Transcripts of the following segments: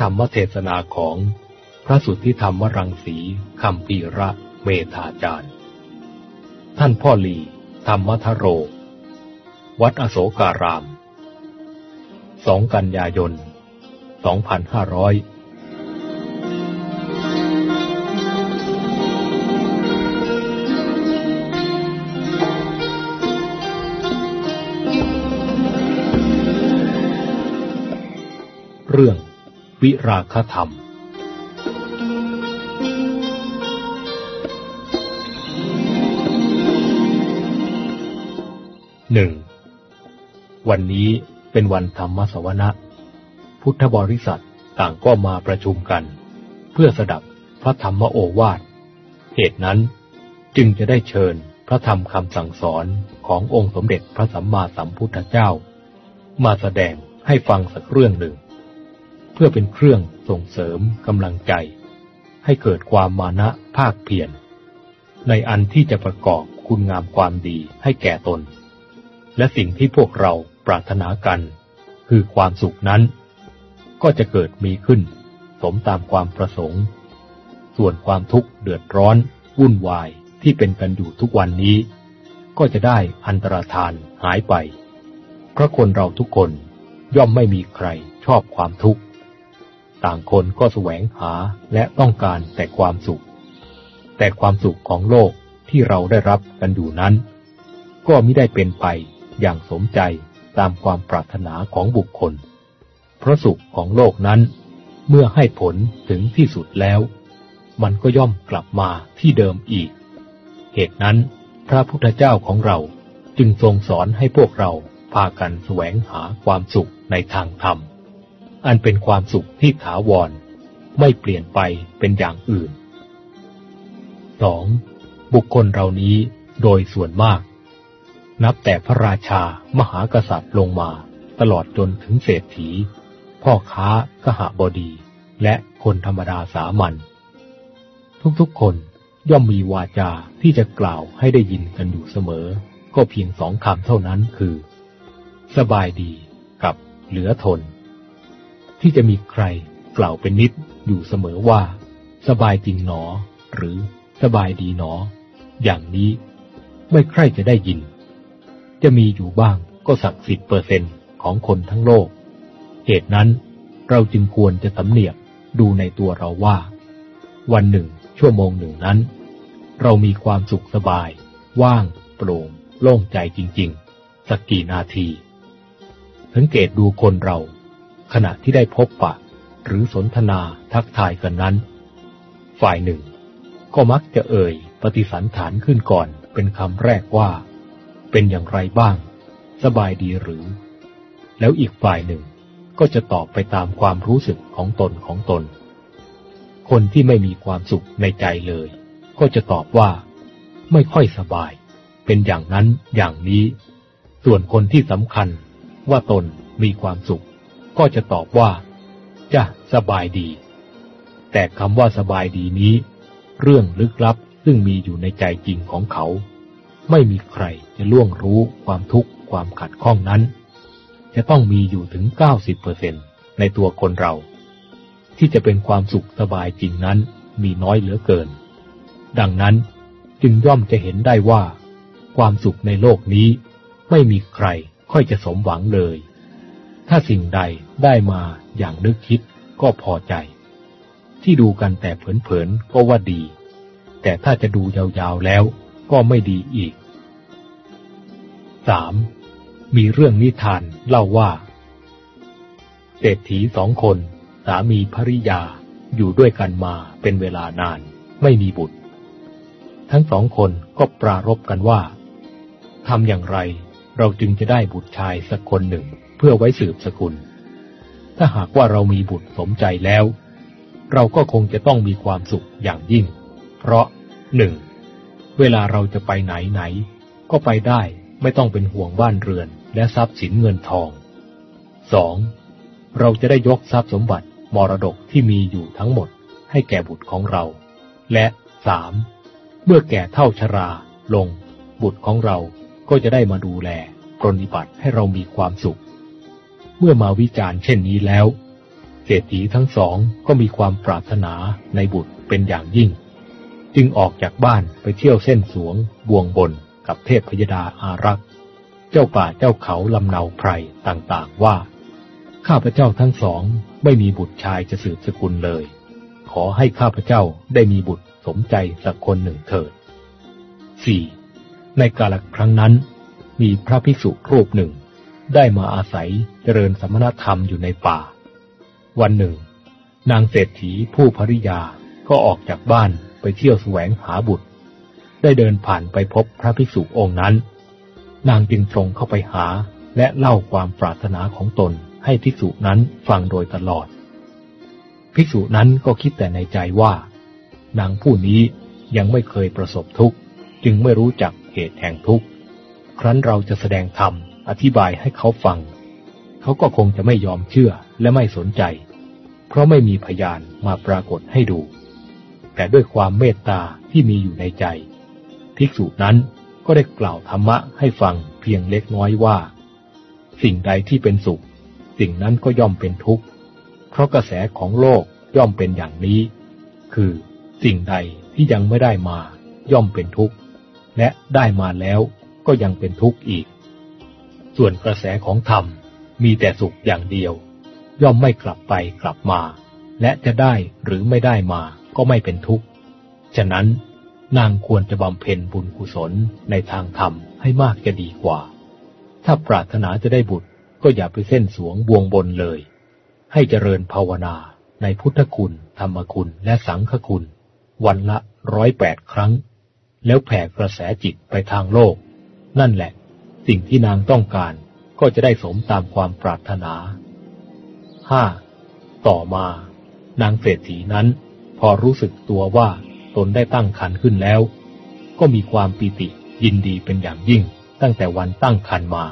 ธรรมเทศนาของพระสุทธิธรรมรังสีคำปีระเมธาจารย์ ท่านพ่อหลี ธรรมทโร วัดอโศการาม2กันยายน 2500เรื่อง วิราคธรรม หนึ่ง วันนี้เป็นวันธรรมสวนะ พุทธบริษัทต่างก็มาประชุมกัน เพื่อสดับพระธรรมโอวาท เหตุนั้นจึงจะได้เชิญพระธรรมคำสั่งสอนขององค์สมเด็จพระสัมมาสัมพุทธเจ้า มาแสดงให้ฟังสักเรื่องหนึ่ง เพื่อเป็นเครื่องส่งเสริมกำลังใจ ให้เกิดความมานะภาคเพียรในอันที่จะประกอบคุณงามความดีให้แก่ตน และสิ่งที่พวกเราปรารถนากัน คือความสุขนั้น ก็จะเกิดมีขึ้น สมตามความประสงค์ ส่วนความทุกข์เดือดร้อน วุ่นวายที่เป็นกันอยู่ทุกวันนี้ ก็จะได้อันตรธานหายไป เพราะคนเราทุกคนย่อมไม่มีใครชอบความทุกข์ ต่างคนก็แสวงหาและต้องการแต่ความสุข แต่ความสุขของโลกที่เราได้รับกันอยู่นั้น ก็ไม่ได้เป็นไปอย่างสมใจตามความปรารถนาของบุคคล เพราะสุขของโลกนั้น เมื่อให้ผลถึงที่สุดแล้ว มันก็ย่อมกลับมาที่เดิมอีก เหตุนั้นพระพุทธเจ้าของเราจึงทรงสอนให้พวกเราพากันแสวงหาความสุขในทางธรรม อันเป็นความสุขที่ถาวร ไม่เปลี่ยนไปเป็นอย่างอื่น 2. บุคคลเหล่านี้โดยส่วนมาก นับแต่พระราชามหากษัตริย์ลงมาตลอดจนถึงเศรษฐี พ่อค้ากหบดี และคนธรรมดาสามัญทุกๆคนย่อมมีวาจาที่จะกล่าวให้ได้ยินกันอยู่เสมอ ก็เพียงสองคำเท่านั้นคือ สบายดีกับเหลือทน ที่จะมีใครกล่าวเป็นนิดอยู่เสมอว่า สบายจริงหนอ หรือสบายดีหนอ อย่างนี้ไม่ใครจะได้ยิน จะมีอยู่บ้างก็สักสิบเปอร์เซนของคนทั้งโลก เหตุนั้นเราจึงควรจะสำเนียกดูในตัวเราว่า วันหนึ่ง ชั่วโมงหนึ่งนั้น เรามีความสุขสบาย ว่าง โปร่ง โล่งใจจริง ๆ สักกี่นาที สังเกตดูคนเรา ขณะที่ได้พบปะ หรือสนทนาทักทายกันนั้น ฝ่ายหนึ่ง ก็มักจะเอ่ยปฏิสันฐานขึ้นก่อนเป็นคำแรกว่า เป็นอย่างไรบ้าง สบายดีหรือ แล้วอีกฝ่ายหนึ่งก็จะตอบไปตามความรู้สึกของตนของตน คนที่ไม่มีความสุขในใจเลย ก็จะตอบว่า ไม่ค่อยสบาย เป็นอย่างนั้นอย่างนี้ ส่วนคนที่สำคัญว่าตนมีความสุข ก็จะตอบว่าจะสบายดี แต่คำว่าสบายดีนี้ เรื่องลึกลับซึ่งมีอยู่ในใจจริงของเขา ไม่มีใครจะล่วงรู้ความทุกข์ความขัดข้องนั้น จะต้องมีอยู่ถึง 90%ในตัวคนเรา ที่จะเป็นความสุขสบายจริงนั้นมีน้อยเหลือเกิน ดังนั้นจึงย่อมจะเห็นได้ว่า ความสุขในโลกนี้ ไม่มีใครค่อยจะสมหวังเลย ถ้าสิ่งใดได้มาอย่างนึกคิดก็พอใจ ที่ดูกันแต่เผินๆก็ว่าดี แต่ถ้าจะดูยาวๆแล้วก็ไม่ดีอีก 3. มีเรื่องนิทานเล่าว่า เศรษฐีสองคนสามีภริยาอยู่ด้วยกันมาเป็นเวลานานไม่มีบุตร ทั้งสองคนก็ปรารบกันว่าทำอย่างไรเราจึงจะได้บุตรชายสักคนหนึ่ง เพื่อไว้สืบสกุล ถ้าหากว่าเรามีบุตรสมใจแล้ว เราก็คงจะต้องมีความสุขอย่างยิ่ง เพราะหนึ่งเวลาเราจะไปไหนไหน ก็ไปได้ไม่ต้องเป็นห่วงบ้านเรือนและทรัพย์สินเงินทองสองเราจะได้ยกทรัพย์สมบัติมรดกที่มีอยู่ทั้งหมดให้แก่บุตรของเรา และสามเมื่อแก่เท่าชราลง บุตรของเราก็จะได้มาดูแลปรนิบัติให้เรามีความสุข เมื่อมาวิจารณ์เช่นนี้แล้วเศรษฐีทั้งสองก็มีความปรารถนาในบุตรเป็นอย่างยิ่ง จึงออกจากบ้านไปเที่ยวเส้นสวงบวงบนกับเทพพยดาอารักษ์ เจ้าป่าเจ้าเขาลำเนาไพรต่างๆว่า ข้าพเจ้าทั้งสองไม่มีบุตรชายจะสืบสกุลเลย ขอให้ข้าพเจ้าได้มีบุตรสมใจสักคนหนึ่งเถิด 4. ในกาลครั้งนั้น มีพระภิกษุรูปหนึ่ง ได้มาอาศัยเจริญสมณธรรมอยู่ในป่า วันหนึ่ง นางเศรษฐีผู้ภริยาก็ออกจากบ้านไปเที่ยวแสวงหาบุตร ได้เดินผ่านไปพบพระภิกษุองค์นั้น นางจึงตรงเข้าไปหาและเล่าความปรารถนาของตนให้ภิกษุนั้นฟังโดยตลอด ภิกษุนั้นก็คิดแต่ในใจว่า นางผู้นี้ยังไม่เคยประสบทุกข์ จึงไม่รู้จักเหตุแห่งทุกข์ ครั้นเราจะแสดงธรรม อธิบายให้เขาฟัง เขาก็คงจะไม่ยอมเชื่อและไม่สนใจ เพราะไม่มีพยานมาปรากฏให้ดู แต่ด้วยความเมตตาที่มีอยู่ในใจ ภิกษุนั้นก็ได้กล่าวธรรมะให้ฟังเพียงเล็กน้อยว่า สิ่งใดที่เป็นสุข สิ่งนั้นก็ย่อมเป็นทุกข์ เพราะกระแสของโลกย่อมเป็นอย่างนี้ คือสิ่งใดที่ยังไม่ได้มาย่อมเป็นทุกข์ และได้มาแล้วก็ยังเป็นทุกข์อีก ส่วนกระแสของธรรมมีแต่สุขอย่างเดียว ย่อมไม่กลับไปกลับมา และจะได้หรือไม่ได้มาก็ไม่เป็นทุกข์ ฉะนั้นนางควรจะบำเพ็ญบุญกุศลในทางธรรมให้มากจะดีกว่า ถ้าปรารถนาจะได้บุตรก็อย่าไปเส้นสวงบวงบนเลย ให้เจริญภาวนาในพุทธคุณ ธรรมคุณและสังฆคุณ วันละร้อยแปดครั้ง แล้วแผ่กระแสจิตไปทางโลก นั่นแหละ สิ่งที่นางต้องการก็จะได้สมตามความปรารถนาห้าต่อมา นางเศรษฐีนั้น พอรู้สึกตัวว่าตนได้ตั้งคันขึ้นแล้ว ก็มีความปีติยินดีเป็นอย่างยิ่ง ตั้งแต่วันตั้งคันมา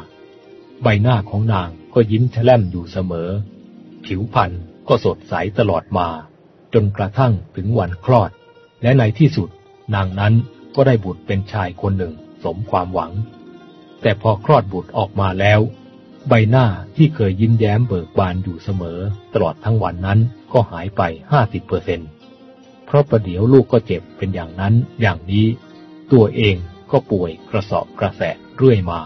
ใบหน้าของนางก็ยิ้มแฉลมอยู่เสมอ ผิวพรรณก็สดใสตลอดมา จนกระทั่งถึงวันคลอด และในที่สุด นางนั้นก็ได้บุตรเป็นชายคนหนึ่ง สมความหวัง แต่พอคลอดบุตรออกมาแล้ว ใบหน้าที่เคยยิ้มแย้มเบิกบานอยู่เสมอ ตลอดทั้งวันนั้นก็หายไปห้าสิบเปอร์เซ็นเพราะประเดี๋ยวลูกก็เจ็บเป็นอย่างนั้นอย่างนี้ ตัวเองก็ป่วยกระสอบกระแสะเรื่อยมา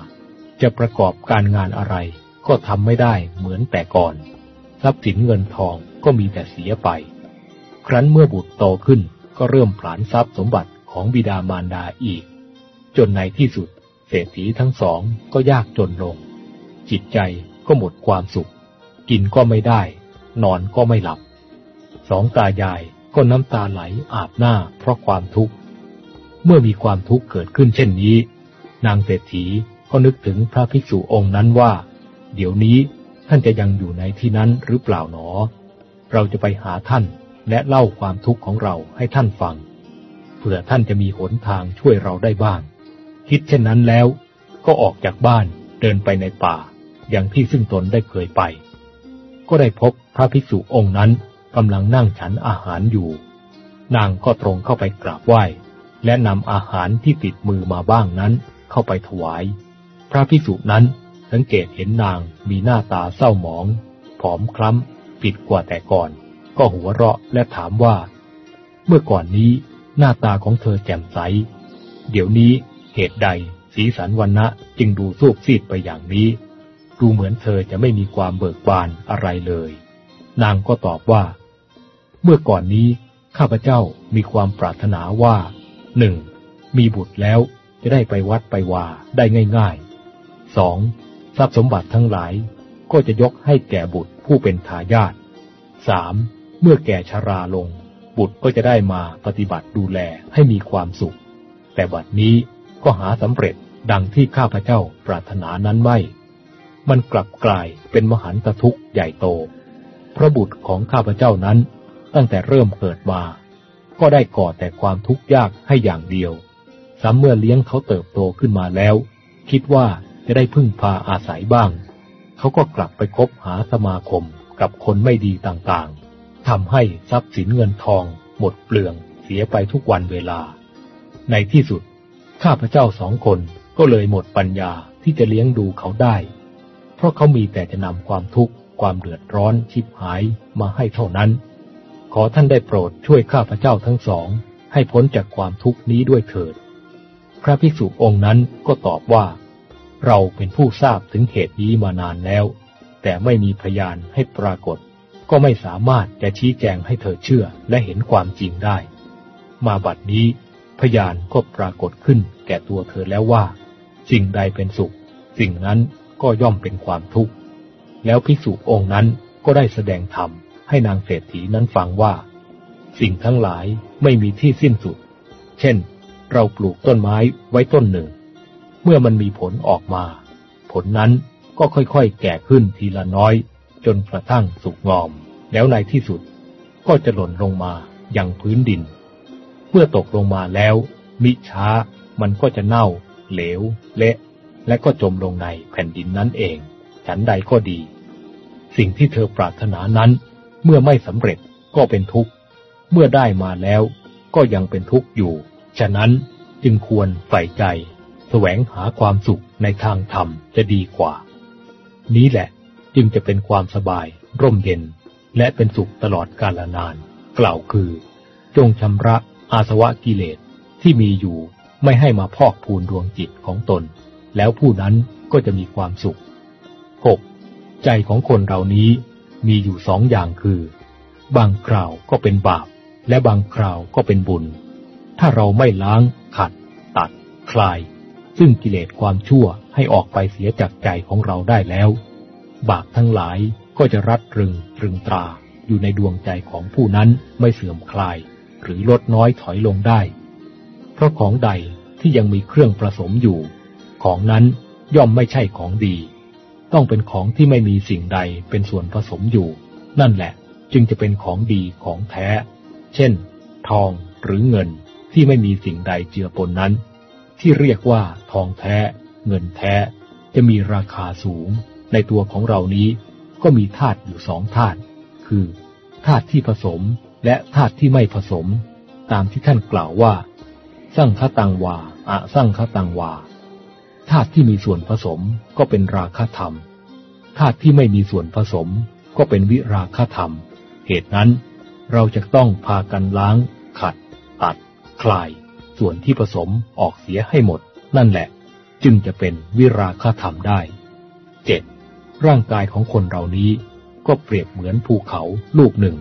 จะประกอบการงานอะไร ก็ทำไม่ได้เหมือนแต่ก่อน ทรัพย์สินเงินทองก็มีแต่เสียไป ครั้นเมื่อบุตรโตขึ้นก็เริ่มผลานทรัพย์สมบัติของบิดามารดาอีก จนในที่สุด เศรษฐีทั้งสองก็ยากจนลง จิตใจก็หมดความสุข กินก็ไม่ได้ นอนก็ไม่หลับ สองตายายก็น้ำตาไหลอาบหน้าเพราะความทุกข์ เมื่อมีความทุกข์เกิดขึ้นเช่นนี้ นางเศรษฐีก็นึกถึงพระภิกษุองค์นั้นว่า เดี๋ยวนี้ท่านจะยังอยู่ในที่นั้นหรือเปล่าหนอ เราจะไปหาท่านและเล่าความทุกข์ของเราให้ท่านฟัง เผื่อท่านจะมีหนทางช่วยเราได้บ้าง คิดเช่นนั้นแล้ว ก็ออกจากบ้านเดินไปในป่า อย่างที่ซึ่งตนได้เคยไป ก็ได้พบพระภิกษุองค์นั้นกำลังนั่งฉันอาหารอยู่ นางก็ตรงเข้าไปกราบไหว้ และนำอาหารที่ติดมือมาบ้างนั้นเข้าไปถวาย พระภิกษุนั้นสังเกตเห็นนางมีหน้าตาเศร้าหมอง ผอมคล้ำผิดกว่าแต่ก่อน ก็หัวเราะและถามว่า เมื่อก่อนนี้หน้าตาของเธอแจ่มใส เดี๋ยวนี้ เหตุใด สีสันวันณะจึงดูซูบซีดไปอย่างนี้ ดูเหมือนเธอจะไม่มีความเบิกบานอะไรเลย นางก็ตอบว่า เมื่อก่อนนี้ข้าพเจ้ามีความปรารถนาว่าหนึ่งมีบุตรแล้วจะได้ไปวัดไปวาได้ง่ายๆสองทรัพย์สมบัติทั้งหลายก็จะยกให้แก่บุตรผู้เป็นทายาทสามเมื่อแก่ชราลง บุตรก็จะได้มาปฏิบัติดูแลให้มีความสุข แต่บัดนี้ ก็หาสำเร็จดังที่ข้าพเจ้าปรารถนานั้นไม่ มันกลับกลายเป็นมหันตทุกข์ใหญ่โต พระบุตรของข้าพเจ้านั้น ตั้งแต่เริ่มเกิดมา ก็ได้ก่อแต่ความทุกข์ยากให้อย่างเดียวซ้ำเมื่อเลี้ยงเขาเติบโตขึ้นมาแล้ว คิดว่าจะได้พึ่งพาอาศัยบ้าง เขาก็กลับไปคบหาสมาคมกับคนไม่ดีต่างๆทำให้ทรัพย์สินเงินทอง หมดเปลืองเสียไปทุกวันเวลา ในที่สุด ข้าพเจ้าสองคนก็เลยหมดปัญญาที่จะเลี้ยงดูเขาได้ เพราะเขามีแต่จะนำความทุกข์ความเดือดร้อนชิบหายมาให้เท่านั้น ขอท่านได้โปรดช่วยข้าพเจ้าทั้งสอง ให้พ้นจากความทุกข์นี้ด้วยเถิด พระภิกษุองค์นั้นก็ตอบว่า เราเป็นผู้ทราบถึงเหตุนี้มานานแล้ว แต่ไม่มีพยานให้ปรากฏ ก็ไม่สามารถจะชี้แจงให้เธอเชื่อและเห็นความจริงได้ มาบัดนี้ พยานก็ปรากฏขึ้นแก่ตัวเธอแล้วว่า สิ่งใดเป็นสุข สิ่งนั้นก็ย่อมเป็นความทุกข์ แล้วภิกษุองค์นั้นก็ได้แสดงธรรมให้นางเศรษฐีนั้นฟังว่า สิ่งทั้งหลายไม่มีที่สิ้นสุด เช่น เราปลูกต้นไม้ไว้ต้นหนึ่ง เมื่อมันมีผลออกมา ผลนั้นก็ค่อยๆ แก่ขึ้นทีละน้อย จนกระทั่งสุกงอม แล้วในที่สุด ก็จะหล่นลงมาอยังพื้นดิน เมื่อตกลงมาแล้ว มิช้ามันก็จะเน่า เหลว เละ และก็จมลงในแผ่นดินนั้นเอง ฉันใดก็ดี สิ่งที่เธอปรารถนานั้น เมื่อไม่สำเร็จก็เป็นทุกข์ เมื่อได้มาแล้วก็ยังเป็นทุกข์อยู่ ฉะนั้นจึงควรใส่ใจ แสวงหาความสุขในทางธรรมจะดีกว่า นี้แหละจึงจะเป็นความสบาย ร่มเย็น และเป็นสุขตลอดกาลนาน กล่าวคือ จงชำระ อาสวะกิเลสที่มีอยู่ไม่ให้มาพอกพูนดวงจิตของตน แล้วผู้นั้นก็จะมีความสุข 6. ใจของคนเรานี้มีอยู่สองอย่างคือ บางคราวก็เป็นบาป และบางคราวก็เป็นบุญ ถ้าเราไม่ล้างขัด ตัด คลาย ซึ่งกิเลสความชั่วให้ออกไปเสียจากใจของเราได้แล้ว บาปทั้งหลายก็จะรัดรึงตรึงตราอยู่ในดวงใจของผู้นั้นไม่เสื่อมคลาย หรือลดน้อยถอยลงได้ เพราะของใดที่ยังมีเครื่องผสมอยู่ ของนั้นย่อมไม่ใช่ของดี ต้องเป็นของที่ไม่มีสิ่งใดเป็นส่วนผสมอยู่ นั่นแหละจึงจะเป็นของดีของแท้ เช่น ทองหรือเงินที่ไม่มีสิ่งใดเจือปนนั้น ที่เรียกว่าทองแท้ เงินแท้ จะมีราคาสูง ในตัวของเรานี้ก็มีธาตุอยู่สองธาตุคือธาตุที่ผสม และธาตุที่ไม่ผสม ตามที่ท่านกล่าวว่า สร้างคตังวาอะสร้างคตังวาธาตุที่มีส่วนผสมก็เป็นราคธรรมธาตุที่ไม่มีส่วนผสม ก็เป็นวิราคธรรม เหตุนั้น เราจะต้องพากันล้าง ขัด ตัด คลาย ส่วนที่ผสมออกเสียให้หมด นั่นแหละ จึงจะเป็นวิราคธรรมได้เจ็ดร่างกายของคนเรานี้ ก็เปรียบเหมือนภูเขาลูกหนึ่ง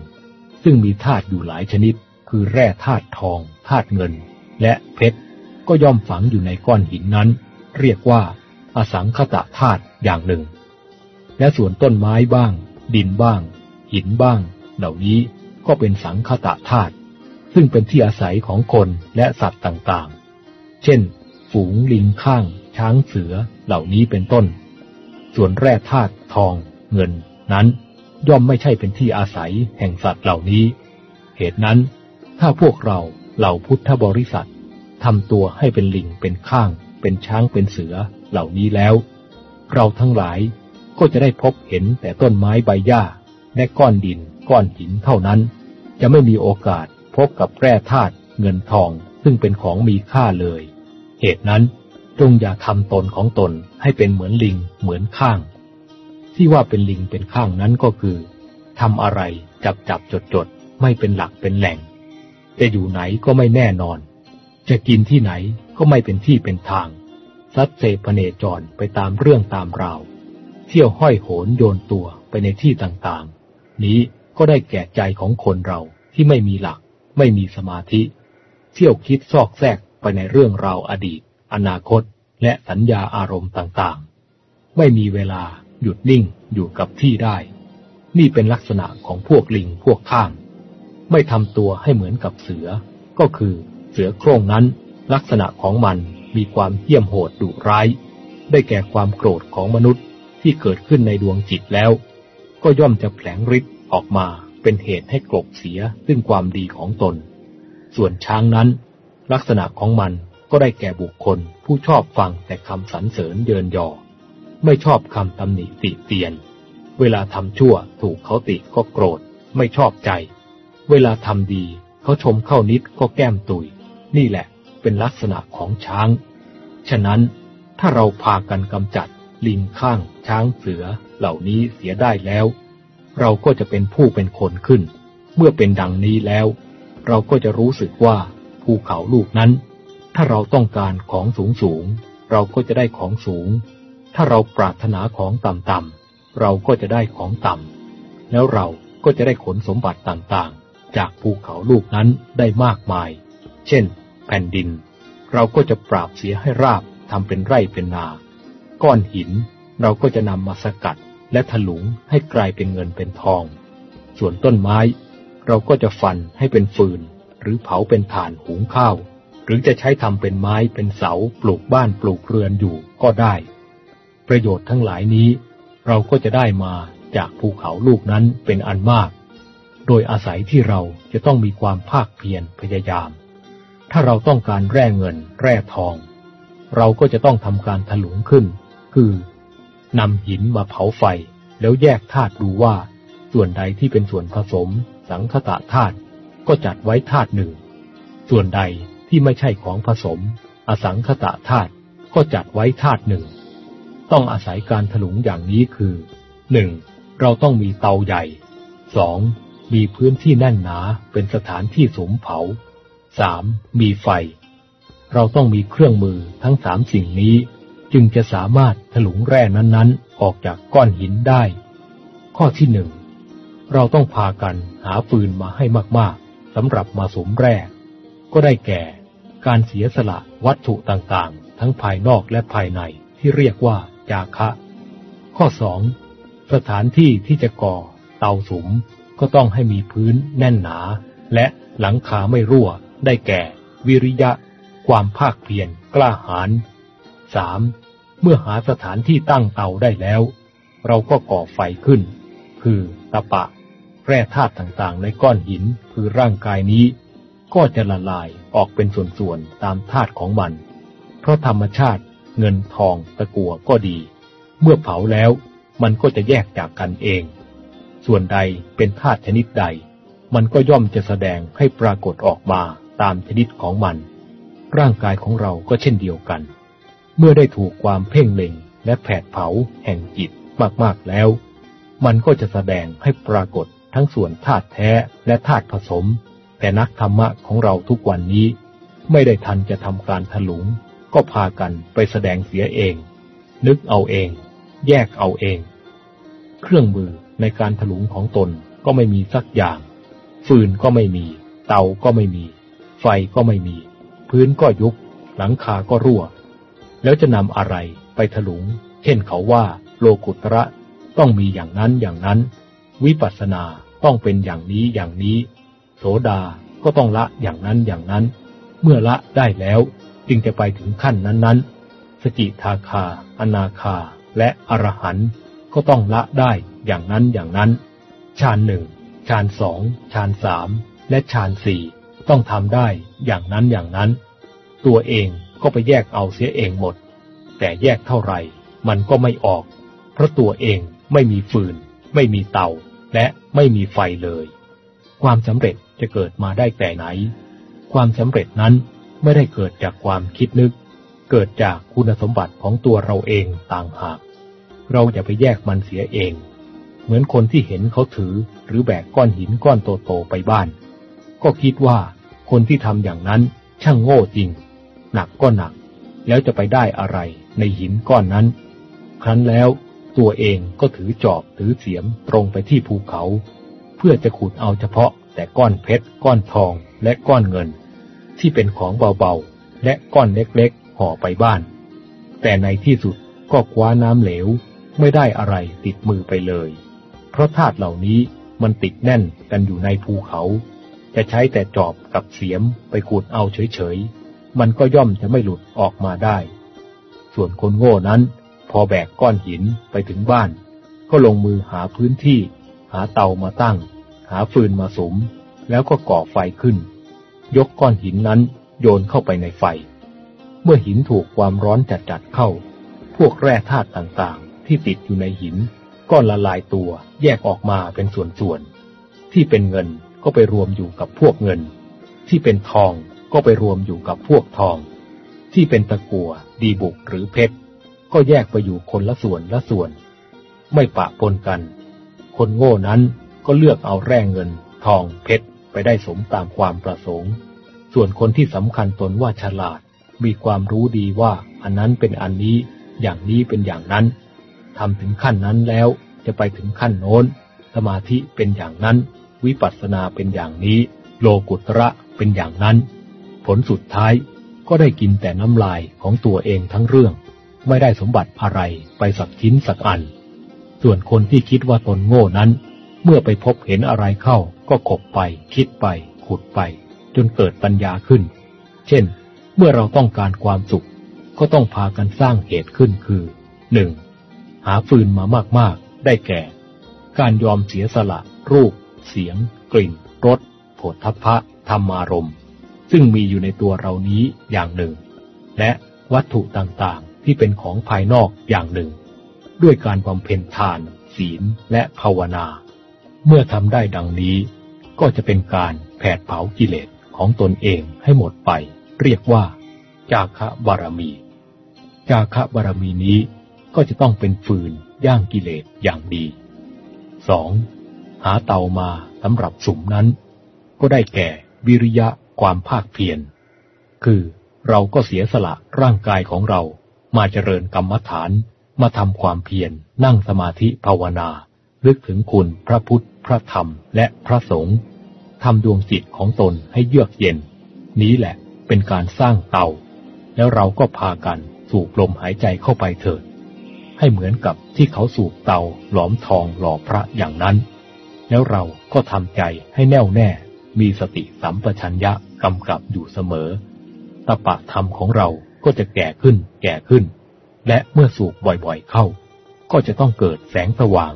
ซึ่งมีธาตุอยู่หลายชนิด คือแร่ธาตุทองธาตุเงิน และเพชรก็ย่อมฝังอยู่ในก้อนหินนั้น เรียกว่า อสังคตะธาตุอย่างหนึ่ง และส่วนต้นไม้บ้าง ดินบ้าง หินบ้าง เหล่านี้ก็เป็นสังคตะธาตุซึ่งเป็นที่อาศัยของคนและสัตว์ต่างๆ เช่น ฝูงลิงข้าง ช้างเสือเหล่านี้เป็นต้น ส่วนแร่ธาตุทอง เงินนั้น ย่อมไม่ใช่เป็นที่อาศัยแห่งสัตว์เหล่านี้ เหตุนั้น ถ้าพวกเราเหล่าพุทธบริษัททำตัวให้เป็นลิงเป็นข้าง เป็นช้างเป็นเสือเหล่านี้แล้ว เราทั้งหลายก็จะได้พบเห็นแต่ต้นไม้ใบหญ้าและก้อนดิน ก้อนหินเท่านั้น จะไม่มีโอกาสพบกับแร่ธาตุเงินทองซึ่งเป็นของมีค่าเลย เหตุนั้นจงอย่าทำตนของตนให้เป็นเหมือนลิง เหมือนข้าง ที่ว่าเป็นลิงเป็นข้างนั้นก็คือทำอะไรจับจับจดจดไม่เป็นหลักเป็นแหล่ง จะอยู่ไหนก็ไม่แน่นอน จะกินที่ไหนก็ไม่เป็นที่เป็นทางซัดเซพเนจรไปตามเรื่องตามราว เที่ยวห้อยโหนโยนตัวไปในที่ต่างๆ นี้ก็ได้แก่ใจของคนเราที่ไม่มีหลัก ไม่มีสมาธิ เที่ยวคิดซอกแซกไปในเรื่องราวอดีต อนาคต และสัญญาอารมณ์ต่างๆ ไม่มีเวลา หยุดนิ่งอยู่กับที่ได้ นี่เป็นลักษณะของพวกลิงพวกข้าง ไม่ทำตัวให้เหมือนกับเสือ ก็คือเสือโคร่งนั้น ลักษณะของมันมีความเหี้ยมโหดดุร้าย ได้แก่ความโกรธของมนุษย์ที่เกิดขึ้นในดวงจิตแล้ว ก็ย่อมจะแผลงฤทธิ์ออกมาเป็นเหตุให้กลบเสียซึ่งความดีของตน ส่วนช้างนั้น ลักษณะของมันก็ได้แก่บุคคลผู้ชอบฟังแต่คำสรรเสริญเยินยอ ไม่ชอบคำตำหนิติเตียน เวลาทำชั่วถูกเขาติก็โกรธ ไม่ชอบใจ เวลาทำดีเขาชมเข้านิดก็แก้มตุย นี่แหละเป็นลักษณะของช้าง ฉะนั้นถ้าเราพากันกำจัดลิงข้างช้างเสือเหล่านี้เสียได้แล้ว เราก็จะเป็นผู้เป็นคนขึ้น เมื่อเป็นดังนี้แล้ว เราก็จะรู้สึกว่าภูเขาลูกนั้น ถ้าเราต้องการของสูงสูง เราก็จะได้ของสูง ถ้าเราปรารถนาของต่ำๆเราก็จะได้ของต่ำแล้วเราก็จะได้ขนสมบัติต่างๆ จากภูเขาลูกนั้นได้มากมาย เช่น แผ่นดิน เราก็จะปราบเสียให้ราบทำเป็นไร่เป็นนา ก้อนหินเราก็จะนำมาสกัดและถลุงให้กลายเป็นเงินเป็นทอง ส่วนต้นไม้ เราก็จะฟันให้เป็นฟืน หรือเผาเป็นถ่านหุงข้าว หรือจะใช้ทำเป็นไม้เป็นเสาปลูกบ้านปลูกเรือนอยู่ก็ได้ ประโยชน์ทั้งหลายนี้ เราก็จะได้มาจากภูเขาลูกนั้นเป็นอันมาก โดยอาศัยที่เราจะต้องมีความภาคเพียรพยายาม ถ้าเราต้องการแร่เงิน แร่ทอง เราก็จะต้องทำการถลุงขึ้น คือนำหินมาเผาไฟ แล้วแยกธาตุดูว่า ส่วนใดที่เป็นส่วนผสม สังคตะธาตุก็จัดไว้ธาตุหนึ่ง ส่วนใดที่ไม่ใช่ของผสม อสังคตะธาตุก็จัดไว้ธาตุหนึ่ง ต้องอาศัยการถลุงอย่างนี้คือหนึ่งเราต้องมีเตาใหญ่สองมีพื้นที่แน่นหนาเป็นสถานที่สมเผาสามมีไฟ เราต้องมีเครื่องมือทั้งสามสิ่งนี้ จึงจะสามารถถลุงแร่นั้นๆ ออกจากก้อนหินได้ ข้อที่หนึ่งเราต้องพากันหาฟืนมาให้มากๆสำหรับมาสมแร่ ก็ได้แก่ การเสียสละวัตถุต่างๆ ทั้งภายนอกและภายในที่เรียกว่า จาคะ ข้อสองสถานที่ที่จะก่อเตาสุมก็ต้องให้มีพื้นแน่นหนา และหลังคาไม่รั่ว ได้แก่ วิริยะ ความภาคเพียรกล้าหาญสามเมื่อหาสถานที่ตั้งเตาได้แล้ว เราก็ก่อไฟขึ้น คือตะปะ แร่ธาตุต่างๆ ในก้อนหินคือร่างกายนี้ ก็จะละลายออกเป็นส่วนๆตามธาตุของมัน เพราะธรรมชาติ เงินทองตะกัวก็ดี เมื่อเผาแล้วมันก็จะแยกจากกันเอง ส่วนใดเป็นธาตุชนิดใด มันก็ย่อมจะแสดงให้ปรากฏออกมาตามชนิดของมัน ร่างกายของเราก็เช่นเดียวกัน เมื่อได้ถูกความเพ่งเล็งและแผดเผาแห่งจิตมากๆแล้ว มันก็จะแสดงให้ปรากฏทั้งส่วนธาตุแท้และธาตุผสม แต่นักธรรมะของเราทุกวันนี้ ไม่ได้ทันจะทำการถลุง ก็พากันไปแสดงเสียเอง นึกเอาเอง แยกเอาเอง เครื่องมือในการถลุงของตนก็ไม่มีสักอย่าง ฟืนก็ไม่มี เตาก็ไม่มี ไฟก็ไม่มี พื้นก็ยุบ หลังคาก็รั่ว แล้วจะนำอะไรไปถลุง เช่นเขาว่าโลกุตระต้องมีอย่างนั้นอย่างนั้น วิปัสสนาต้องเป็นอย่างนี้อย่างนี้ โสดาก็ต้องละอย่างนั้นอย่างนั้น เมื่อละได้แล้ว จึงจะไปถึงขั้นนั้นๆสจิทาคา อนาคา และอรหันต์ก็ต้องละได้อย่างนั้นอย่างนั้น ฌานหนึ่งฌานสองฌานสามและฌานสี่ต้องทำได้อย่างนั้นอย่างนั้น ตัวเองก็ไปแยกเอาเสียเองหมด แต่แยกเท่าไหร่มันก็ไม่ออก เพราะตัวเองไม่มีฟืน ไม่มีเตา และไม่มีไฟเลย ความสำเร็จจะเกิดมาได้แต่ไหน ความสำเร็จนั้น ไม่ได้เกิดจากความคิดนึก เกิดจากคุณสมบัติของตัวเราเองต่างหาก เราอย่าไปแยกมันเสียเอง เหมือนคนที่เห็นเขาถือหรือแบกก้อนหินก้อนโตๆไปบ้าน ก็คิดว่าคนที่ทำอย่างนั้นช่างโง่จริง หนักก็หนัก แล้วจะไปได้อะไรในหินก้อนนั้น ครั้นแล้วตัวเองก็ถือจอบถือเสียมตรงไปที่ภูเขา เพื่อจะขุดเอาเฉพาะแต่ก้อนเพชร ก้อนทองและก้อนเงิน ที่เป็นของเบาๆ และก้อนเล็กๆห่อไปบ้าน แต่ในที่สุดก็คว้าน้ำเหลวไม่ได้อะไรติดมือไปเลย เพราะธาตุเหล่านี้มันติดแน่นกันอยู่ในภูเขา จะใช้แต่จอบกับเสียมไปขุดเอาเฉยๆ มันก็ย่อมจะไม่หลุดออกมาได้ ส่วนคนโง่นั้น พอแบกก้อนหินไปถึงบ้าน ก็ลงมือหาพื้นที่ หาเตามาตั้ง หาฟืนมาสม แล้วก็ก่อไฟขึ้น ยกก้อนหินนั้นโยนเข้าไปในไฟ เมื่อหินถูกความร้อนจัดๆเข้า พวกแร่ธาตุต่างๆ ที่ติดอยู่ในหิน ก็ละลายตัวแยกออกมาเป็นส่วนๆ ที่เป็นเงินก็ไปรวมอยู่กับพวกเงิน ที่เป็นทองก็ไปรวมอยู่กับพวกทอง ที่เป็นตะกัวดีบุกหรือเพชร ก็แยกไปอยู่คนละส่วนละส่วน ไม่ปะปนกันคคนโง่นั้นก็เลือกเอาแร่เงิน ทองเพชร ไปได้สมตามความประสงค์ ส่วนคนที่สำคัญตนว่าฉลาด มีความรู้ดีว่าอันนั้นเป็นอันนี้ อย่างนี้เป็นอย่างนั้นทำถึงขั้นนั้นแล้วจะไปถึงขั้นโน้น สมาธิเป็นอย่างนั้น วิปัสสนาเป็นอย่างนี้ โลกุตระเป็นอย่างนั้น ผลสุดท้ายก็ได้กินแต่น้ำลายของตัวเองทั้งเรื่อง ไม่ได้สมบัติอะไรไปสักชิ้นสักอัน ส่วนคนที่คิดว่าตนโง่นั้น เมื่อไปพบเห็นอะไรเข้า ก็ขบไป คิดไป ขุดไป จนเกิดปัญญาขึ้น เช่น เมื่อเราต้องการความสุข ก็ต้องพากันสร้างเหตุขึ้นคือหนึ่งหาฟืนมามากๆ ได้แก่ การยอมเสียสละ รูป เสียง กลิ่น รสผฏฐัพพะ ธรรมารมณ์ ซึ่งมีอยู่ในตัวเรานี้อย่างหนึ่ง และวัตถุต่างๆ ที่เป็นของภายนอกอย่างหนึ่ง ด้วยการบำเพ็ญทาน ศีล และภาวนา เมื่อทำได้ดังนี้ ก็จะเป็นการแผดเผากิเลสของตนเองให้หมดไป เรียกว่า จาคะบารมี จาคะบารมีนี้ก็จะต้องเป็นฟืนย่างกิเลสอย่างดีสองหาเตามาสำหรับสุมนั้น ก็ได้แก่วิริยะความภาคเพียร คือเราก็เสียสละร่างกายของเรามาเจริญกรรมฐานมาทำความเพียรนั่งสมาธิภาวนา ลึกถึงคุณพระพุทธ พระธรรม และพระสงฆ์ ทำดวงจิตของตนให้เยือกเย็น นี้แหละเป็นการสร้างเตา แล้วเราก็พากันสูบลมหายใจเข้าไปเถิด ให้เหมือนกับที่เขาสูบเตาหลอมทองหล่อพระอย่างนั้น แล้วเราก็ทำใจให้แน่วแน่ มีสติสัมปชัญญะกำกับอยู่เสมอตปะธรรมของเราก็จะแก่ขึ้น แก่ขึ้น และเมื่อสูบบ่อยๆเข้า ก็จะต้องเกิดแสงสว่าง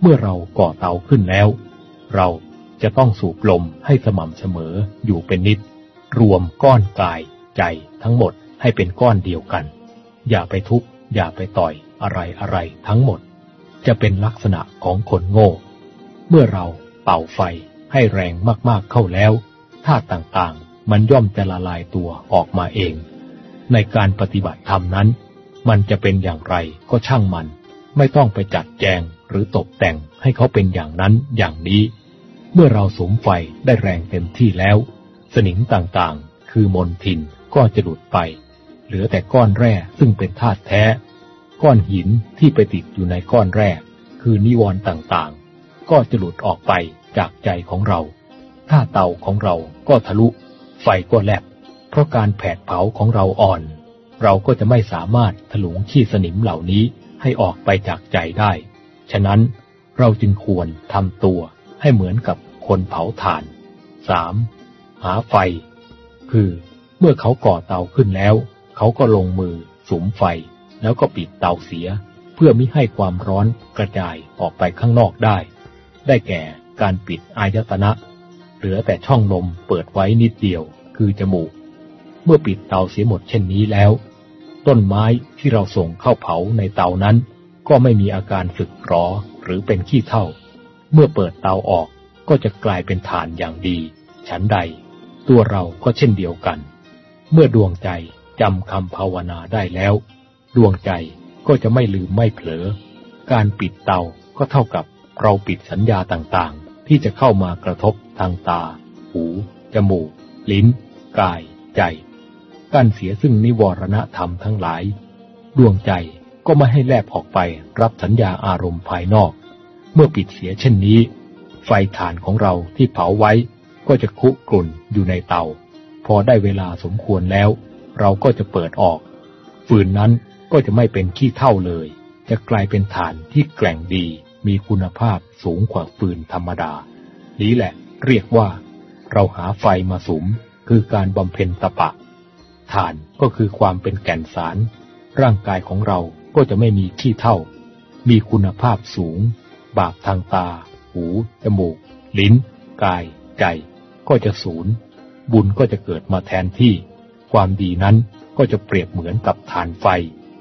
เมื่อเราก่อเตาขึ้นแล้ว เรา จะต้องสูบลมให้สม่ำเสมออยู่เป็นนิด รวมก้อนกายใจทั้งหมดให้เป็นก้อนเดียวกัน อย่าไปทุบอย่าไปต่อยอะไรอะไรทั้งหมด จะเป็นลักษณะของคนโง่ เมื่อเราเป่าไฟให้แรงมากๆเข้าแล้วธาตุต่างๆ มันย่อมจะละลายตัวออกมาเอง ในการปฏิบัติธรรมนั้น มันจะเป็นอย่างไรก็ช่างมัน ไม่ต้องไปจัดแจงหรือตกแต่งให้เขาเป็นอย่างนั้นอย่างนี้ เมื่อเราสมไฟได้แรงเต็มที่แล้ว สนิมต่างๆ คือมนทินก็จะหลุดไป เหลือแต่ก้อนแร่ซึ่งเป็นธาตุแท้ ก้อนหินที่ไปติดอยู่ในก้อนแรกคือนิวรณ์ต่างๆ ก็จะหลุดออกไปจากใจของเรา ถ้าเตาของเราก็ทะลุ ไฟก็แลบ เพราะการแผดเผาของเราอ่อน เราก็จะไม่สามารถถลุงขี้สนิมเหล่านี้ให้ออกไปจากใจได้ ฉะนั้นเราจึงควรทำตัว ให้เหมือนกับคนเผาถ่าน 3. หาไฟ คือเมื่อเขาก่อเตาขึ้นแล้ว เขาก็ลงมือสุมไฟ แล้วก็ปิดเตาเสีย เพื่อมิให้ความร้อนกระจายออกไปข้างนอกได้ ได้แก่การปิดอายตนะ เหลือแต่ช่องลมเปิดไว้นิดเดียว คือจมูก เมื่อปิดเตาเสียหมดเช่นนี้แล้ว ต้นไม้ที่เราส่งเข้าเผาในเตานั้น ก็ไม่มีอาการสึกหรอหรือเป็นขี้เท่า เมื่อเปิดเตาออกก็จะกลายเป็นฐานอย่างดี ฉันใด ตัวเราก็เช่นเดียวกัน เมื่อดวงใจจำคำภาวนาได้แล้ว ดวงใจก็จะไม่ลืมไม่เผลอ การปิดเตาก็เท่ากับเราปิดสัญญาต่างๆ ที่จะเข้ามากระทบทางตา หู จมูก ลิ้น กาย ใจกั้นเสียซึ่งนิวรณธรรมทั้งหลาย ดวงใจก็ไม่ให้แลบออกไปรับสัญญาอารมณ์ภายนอก เมื่อปิดเสียเช่นนี้ ไฟฐานของเราที่เผาไว้ก็จะคุกรุ่นอยู่ในเตา พอได้เวลาสมควรแล้ว เราก็จะเปิดออก ฟืนนั้นก็จะไม่เป็นขี้เท่าเลย จะกลายเป็นฐานที่แกร่งดีมีคุณภาพสูงกว่าฟืนธรรมดา นี้แหละเรียกว่า เราหาไฟมาสมคือการบำเพ็ญตะปะฐานก็คือความเป็นแก่นสาร ร่างกายของเราก็จะไม่มีขี้เท่า มีคุณภาพสูง บาปทางตา หู จมูก ลิ้น กาย ใจ ก็จะสูญ บุญก็จะเกิดมาแทนที่ ความดีนั้นก็จะเปรียบเหมือนกับฐานไฟ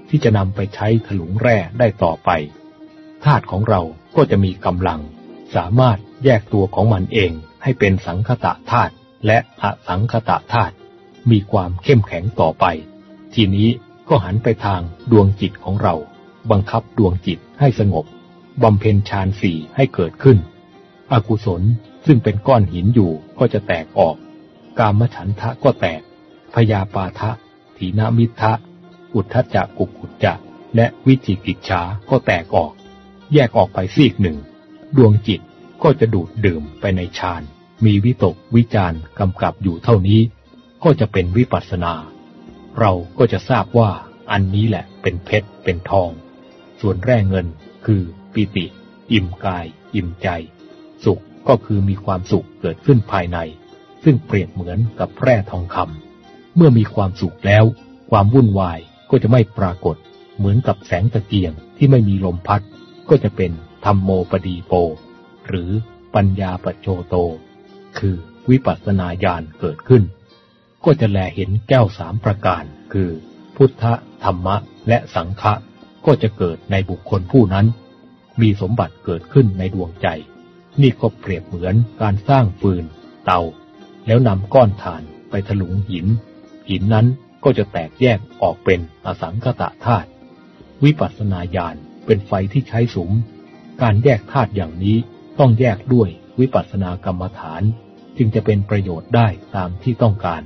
ที่จะนำไปใช้ถลุงแร่ได้ต่อไป ธาตุของเราก็จะมีกำลัง สามารถแยกตัวของมันเองให้เป็นสังคตะธาตุและอสังคตะธาตุมีความเข้มแข็งต่อไป ทีนี้ก็หันไปทางดวงจิตของเรา บังคับดวงจิตให้สงบ บำเพ็ญฌานสี่ให้เกิดขึ้น อกุศลซึ่งเป็นก้อนหินอยู่ก็จะแตกออก กามฉันทะก็แตก พยาปาทะ ถีนามิทะ อุทธจักกุกุจจะ และวิจิกิจฉาก็แตกออก แยกออกไปซีกหนึ่ง ดวงจิตก็จะดูดดื่มไปในฌาน มีวิตกวิจารกำกับอยู่เท่านี้ ก็จะเป็นวิปัสสนา เราก็จะทราบว่าอันนี้แหละเป็นเพชรเป็นทอง ส่วนแร่เงินคือ ปิติ อิ่มกาย อิ่มใจ สุขก็คือมีความสุขเกิดขึ้นภายใน ซึ่งเปรียบเหมือนกับแร่ทองคำเมื่อมีความสุขแล้ว ความวุ่นวายก็จะไม่ปรากฏ เหมือนกับแสงตะเกียงที่ไม่มีลมพัด ก็จะเป็นธรรมโมปดีโป หรือปัญญาปโจโต คือวิปัสสนาญาณเกิดขึ้น ก็จะแลเห็นแก้วสามประการ คือ พุทธธรรมะ และสังฆะก็จะเกิดในบุคคลผู้นั้น มีสมบัติเกิดขึ้นในดวงใจ นี่ก็เปรียบเหมือนการสร้างฟืน เตา แล้วนำก้อนถ่านไปถลุงหิน หินนั้นก็จะแตกแยกออกเป็นอสังคตะธาตุวิปัสสนาญาณเป็นไฟที่ใช้สุม การแยกธาตุอย่างนี้ต้องแยกด้วยวิปัสสนากรรมฐาน จึงจะเป็นประโยชน์ได้ตามที่ต้องการ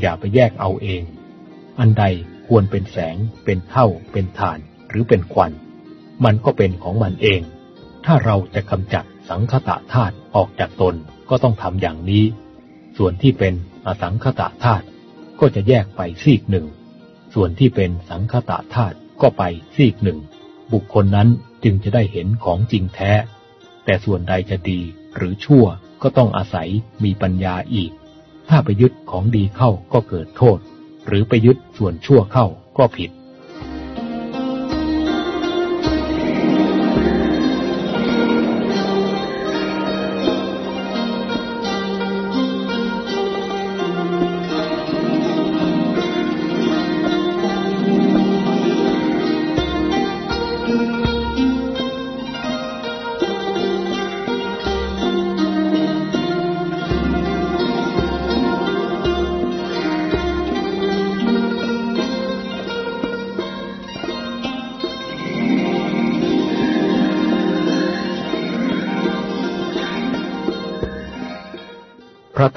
อย่าไปแยกเอาเอง อันใดควรเป็นแสง เป็นเท่า เป็นฐาน หรือเป็นควัน มันก็เป็นของมันเอง ถ้าเราจะกำจัดสังคตะธาตุออกจากตนก็ต้องทำอย่างนี้ ส่วนที่เป็นอสังคตะธาตุก็จะแยกไปซีกหนึ่ง ส่วนที่เป็นสังคตะธาตุก็ไปซีกหนึ่ง บุคคลนั้นจึงจะได้เห็นของจริงแท้ แต่ส่วนใดจะดีหรือชั่วก็ต้องอาศัยมีปัญญาอีก ถ้าไปยึดของดีเข้าก็เกิดโทษ หรือไปยึดส่วนชั่วเข้าก็ผิด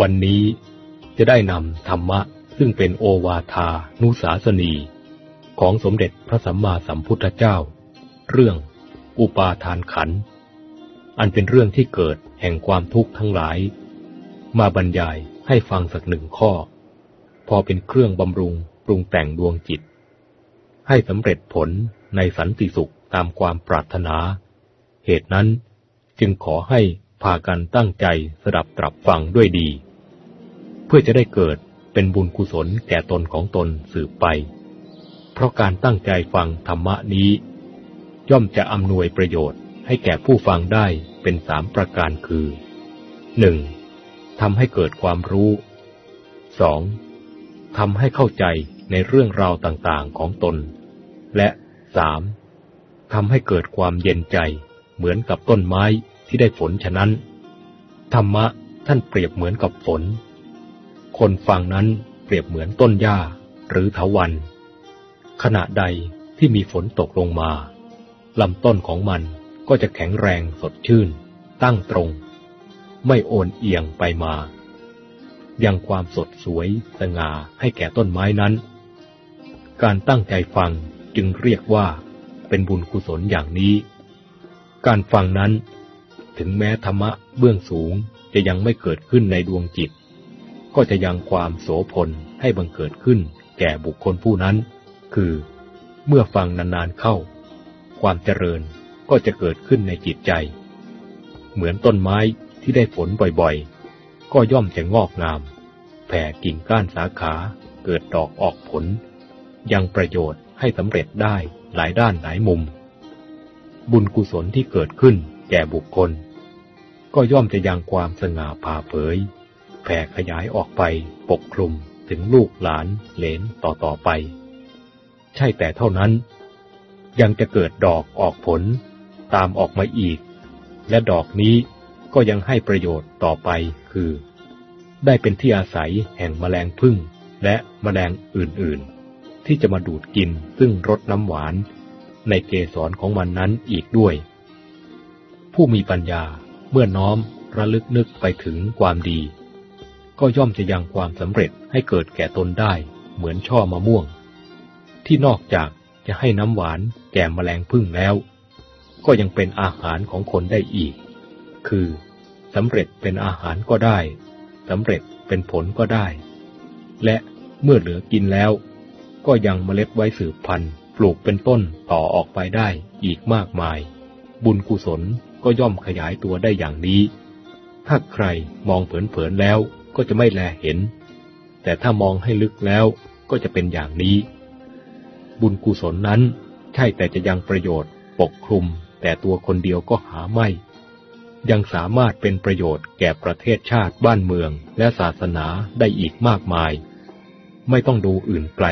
วันนี้จะได้นำธรรมะซึ่งเป็นโอวาทานุสาสนี ของสมเด็จพระสัมมาสัมพุทธเจ้า เรื่องอุปาทานขัน อันเป็นเรื่องที่เกิดแห่งความทุกข์ทั้งหลาย มาบรรยายให้ฟังสักหนึ่งข้อ พอเป็นเครื่องบำรุงปรุงแต่งดวงจิต ให้สำเร็จผลในสันติสุขตามความปรารถนา เหตุนั้นจึงขอให้พากันตั้งใจสดับตรับฟังด้วยดี เพื่อจะได้เกิดเป็นบุญกุศลแก่ตนของตนสืบไป เพราะการตั้งใจฟังธรรมะนี้ ย่อมจะอำนวยประโยชน์ให้แก่ผู้ฟังได้เป็นสามประการคือหนึ่งทำให้เกิดความรู้สองทำให้เข้าใจในเรื่องราวต่างๆของตน และสามทำให้เกิดความเย็นใจเหมือนกับต้นไม้ที่ได้ฝนฉะนั้น ธรรมะท่านเปรียบเหมือนกับฝน คนฟังนั้นเปรียบเหมือนต้นหญ้าหรือเถาวัน ขณะใดที่มีฝนตกลงมาลำต้นของมันก็จะแข็งแรงสดชื่น ตั้งตรง ไม่โอนเอียงไปมา ยังความสดสวยสง่าให้แก่ต้นไม้นั้น การตั้งใจฟังจึงเรียกว่าเป็นบุญกุศลอย่างนี้ การฟังนั้น ถึงแม้ธรรมะเบื้องสูงจะยังไม่เกิดขึ้นในดวงจิต ก็จะยังความโสพลให้บังเกิดขึ้นแก่บุคคลผู้นั้น คือ เมื่อฟังนานๆเข้า ความเจริญก็จะเกิดขึ้นในจิตใจ เหมือนต้นไม้ที่ได้ฝนบ่อยๆ ก็ย่อมจะงอกงาม แผ่กิ่งก้านสาขาเกิดดอกออกผล ยังประโยชน์ให้สำเร็จได้หลายด้านหลายมุม บุญกุศลที่เกิดขึ้นแก่บุคคล ก็ย่อมจะยังความสง่าผ่าเผย แผ่ขยายออกไปปกคลุมถึงลูกหลานเหลนต่อต่อไป ใช่แต่เท่านั้น ยังจะเกิดดอกออกผลตามออกมาอีก และดอกนี้ก็ยังให้ประโยชน์ต่อไปคือ ได้เป็นที่อาศัยแห่งแมลงพึ่งและแมลงอื่นๆ ที่จะมาดูดกินซึ่งรสน้ำหวาน ในเกสรของมันนั้นอีกด้วย ผู้มีปัญญาเมื่อน้อมระลึกนึกไปถึงความดี ก็ย่อมจะยังความสำเร็จให้เกิดแก่ตนได้ เหมือนช่อมะม่วง ที่นอกจากจะให้น้ำหวานแก่แมลงพึ่งแล้ว ก็ยังเป็นอาหารของคนได้อีก คือสำเร็จเป็นอาหารก็ได้สำเร็จเป็นผลก็ได้ และเมื่อเหลือกินแล้ว ก็ยังเมล็ดไว้สืบพันธุ์ปลูกเป็นต้นต่อออกไปได้อีกมากมาย บุญกุศลก็ย่อมขยายตัวได้อย่างนี้ ถ้าใครมองเผินๆแล้ว ก็จะไม่แลเห็น แต่ถ้ามองให้ลึกแล้วก็จะเป็นอย่างนี้ บุญกุศลนั้นใช่แต่จะยังประโยชน์ ปกคลุม แต่ตัวคนเดียวก็หาไม่ ยังสามารถเป็นประโยชน์แก่ประเทศชาติบ้านเมืองและศาสนาได้อีกมากมาย ไม่ต้องดูอื่นไกล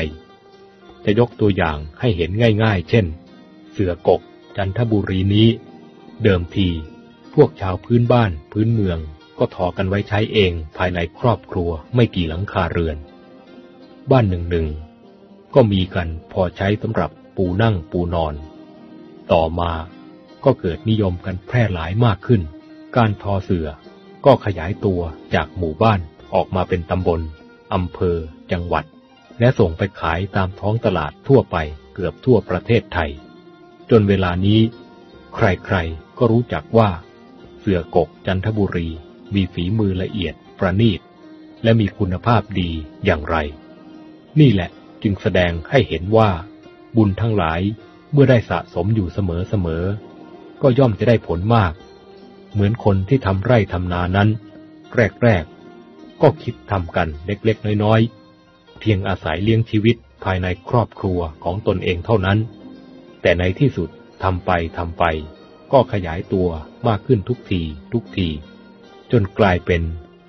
จะยกตัวอย่างให้เห็นง่ายๆ เช่น เสือกกจันทบุรีนี้ เดิมทีพวกชาวพื้นบ้านพื้นเมือง ก็ทอกันไว้ใช้เองภายในครอบครัวไม่กี่หลังคาเรือน บ้านหนึ่งหนึ่งก็มีกันพอใช้สำหรับปูนั่งปูนอน ต่อมาก็เกิดนิยมกันแพร่หลายมากขึ้น การทอเสือก็ขยายตัวจากหมู่บ้านออกมาเป็นตำบลอำเภอ จังหวัด และส่งไปขายตามท้องตลาดทั่วไปเกือบทั่วประเทศไทย จนเวลานี้ ใครๆก็รู้จักว่า เสือกกจันทบุรี มีฝีมือละเอียดประณีต และมีคุณภาพดีอย่างไร นี่แหละจึงแสดงให้เห็นว่า บุญทั้งหลายเมื่อได้สะสมอยู่เสมอๆก็ย่อมจะได้ผลมาก เหมือนคนที่ทำไร่ทำนานั้น แรกๆ ก็คิดทำกันเล็กๆ น้อยๆ เพียงอาศัยเลี้ยงชีวิตภายในครอบครัวของตนเองเท่านั้น แต่ในที่สุดทำไปทำไป ก็ขยายตัวมากขึ้นทุกทีทุกที จนกลายเป็น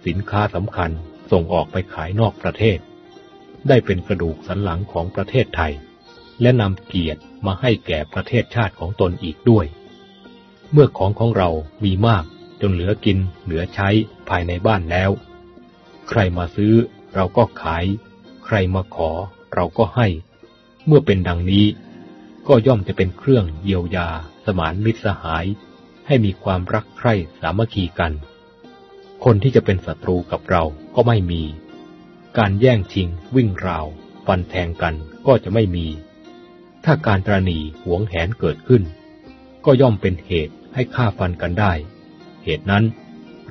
สินค้าสำคัญส่งออกไปขายนอกประเทศ ได้เป็นกระดูกสันหลังของประเทศไทย และนำเกียรติมาให้แก่ประเทศชาติของตนอีกด้วย เมื่อของของเรามีมากจนเหลือกินเหลือใช้ภายในบ้านแล้ว ใครมาซื้อเราก็ขาย ใครมาขอเราก็ให้ เมื่อเป็นดังนี้ ก็ย่อมจะเป็นเครื่องเยียวยา สมานมิตรสหาย ให้มีความรักใคร่สามัคคีกัน คนที่จะเป็นศัตรูกับเราก็ไม่มี การแย่งชิง วิ่งราว ฟันแทงกันก็จะไม่มี ถ้าการตรณีหวงแหนเกิดขึ้น ก็ย่อมเป็นเหตุให้ฆ่าฟันกันได้ เหตุนั้น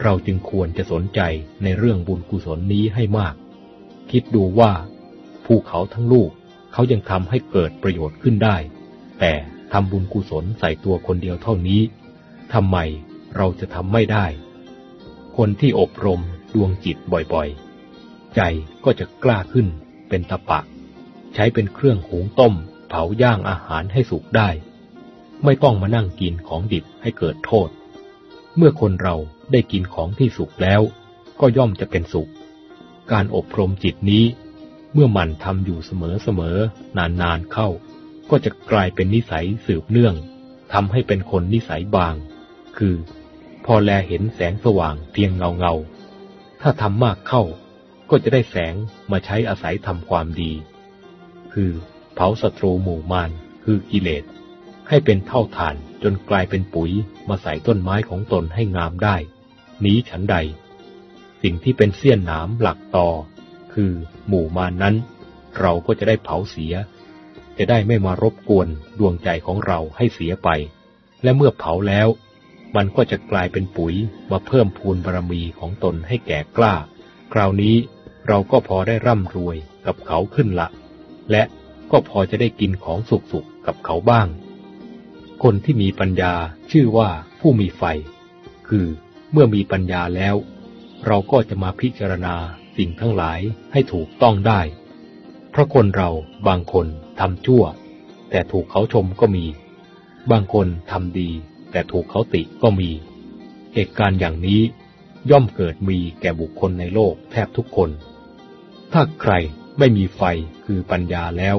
เราจึงควรจะสนใจในเรื่องบุญกุศลนี้ให้มาก คิดดูว่า ภูเขาทั้งลูกเขายังทำให้เกิดประโยชน์ขึ้นได้ แต่ทำบุญกุศลใส่ตัวคนเดียวเท่านี้ทำไมเราจะทำไม่ได้ คนที่อบรมดวงจิตบ่อยๆ ใจก็จะกล้าขึ้นเป็นตะปะ ใช้เป็นเครื่องหุงต้ม เผาย่างอาหารให้สุกได้ ไม่ต้องมานั่งกินของดิบให้เกิดโทษ เมื่อคนเราได้กินของที่สุกแล้ว ก็ย่อมจะเป็นสุข การอบรมจิตนี้ เมื่อมันทำอยู่เสมอๆนานๆเข้า ก็จะกลายเป็นนิสัยสืบเนื่องทำให้เป็นคนนิสัยบาง คือ พอแลเห็นแสงสว่างเพียงเงาเงา ถ้าทำมากเข้า ก็จะได้แสงมาใช้อาศัยทำความดี คือเผาศัตรูหมู่มานคือกิเลส ให้เป็นเท่าฐานจนกลายเป็นปุ๋ยมาใส่ต้นไม้ของตนให้งามได้ นี้ฉันใด สิ่งที่เป็นเสี้ยนหนามหลักต่อ คือหมู่มานนั้น เราก็จะได้เผาเสีย จะได้ไม่มารบกวนดวงใจของเราให้เสียไป และเมื่อเผาแล้ว มันก็จะกลายเป็นปุ๋ยมาเพิ่มพูนบารมีของตนให้แก่กล้า คราวนี้เราก็พอได้ร่ำรวยกับเขาขึ้นละ และก็พอจะได้กินของสุกๆกับเขาบ้าง คนที่มีปัญญาชื่อว่าผู้มีไฟ คือเมื่อมีปัญญาแล้ว เราก็จะมาพิจารณาสิ่งทั้งหลายให้ถูกต้องได้ เพราะคนเราบางคนทำชั่ว แต่ถูกเขาชมก็มี บางคนทำดี แต่ถูกเขาติก็มี เหตุการณ์อย่างนี้ย่อมเกิดมีแก่บุคคลในโลกแทบทุกคน ถ้าใครไม่มีไฟคือปัญญาแล้ว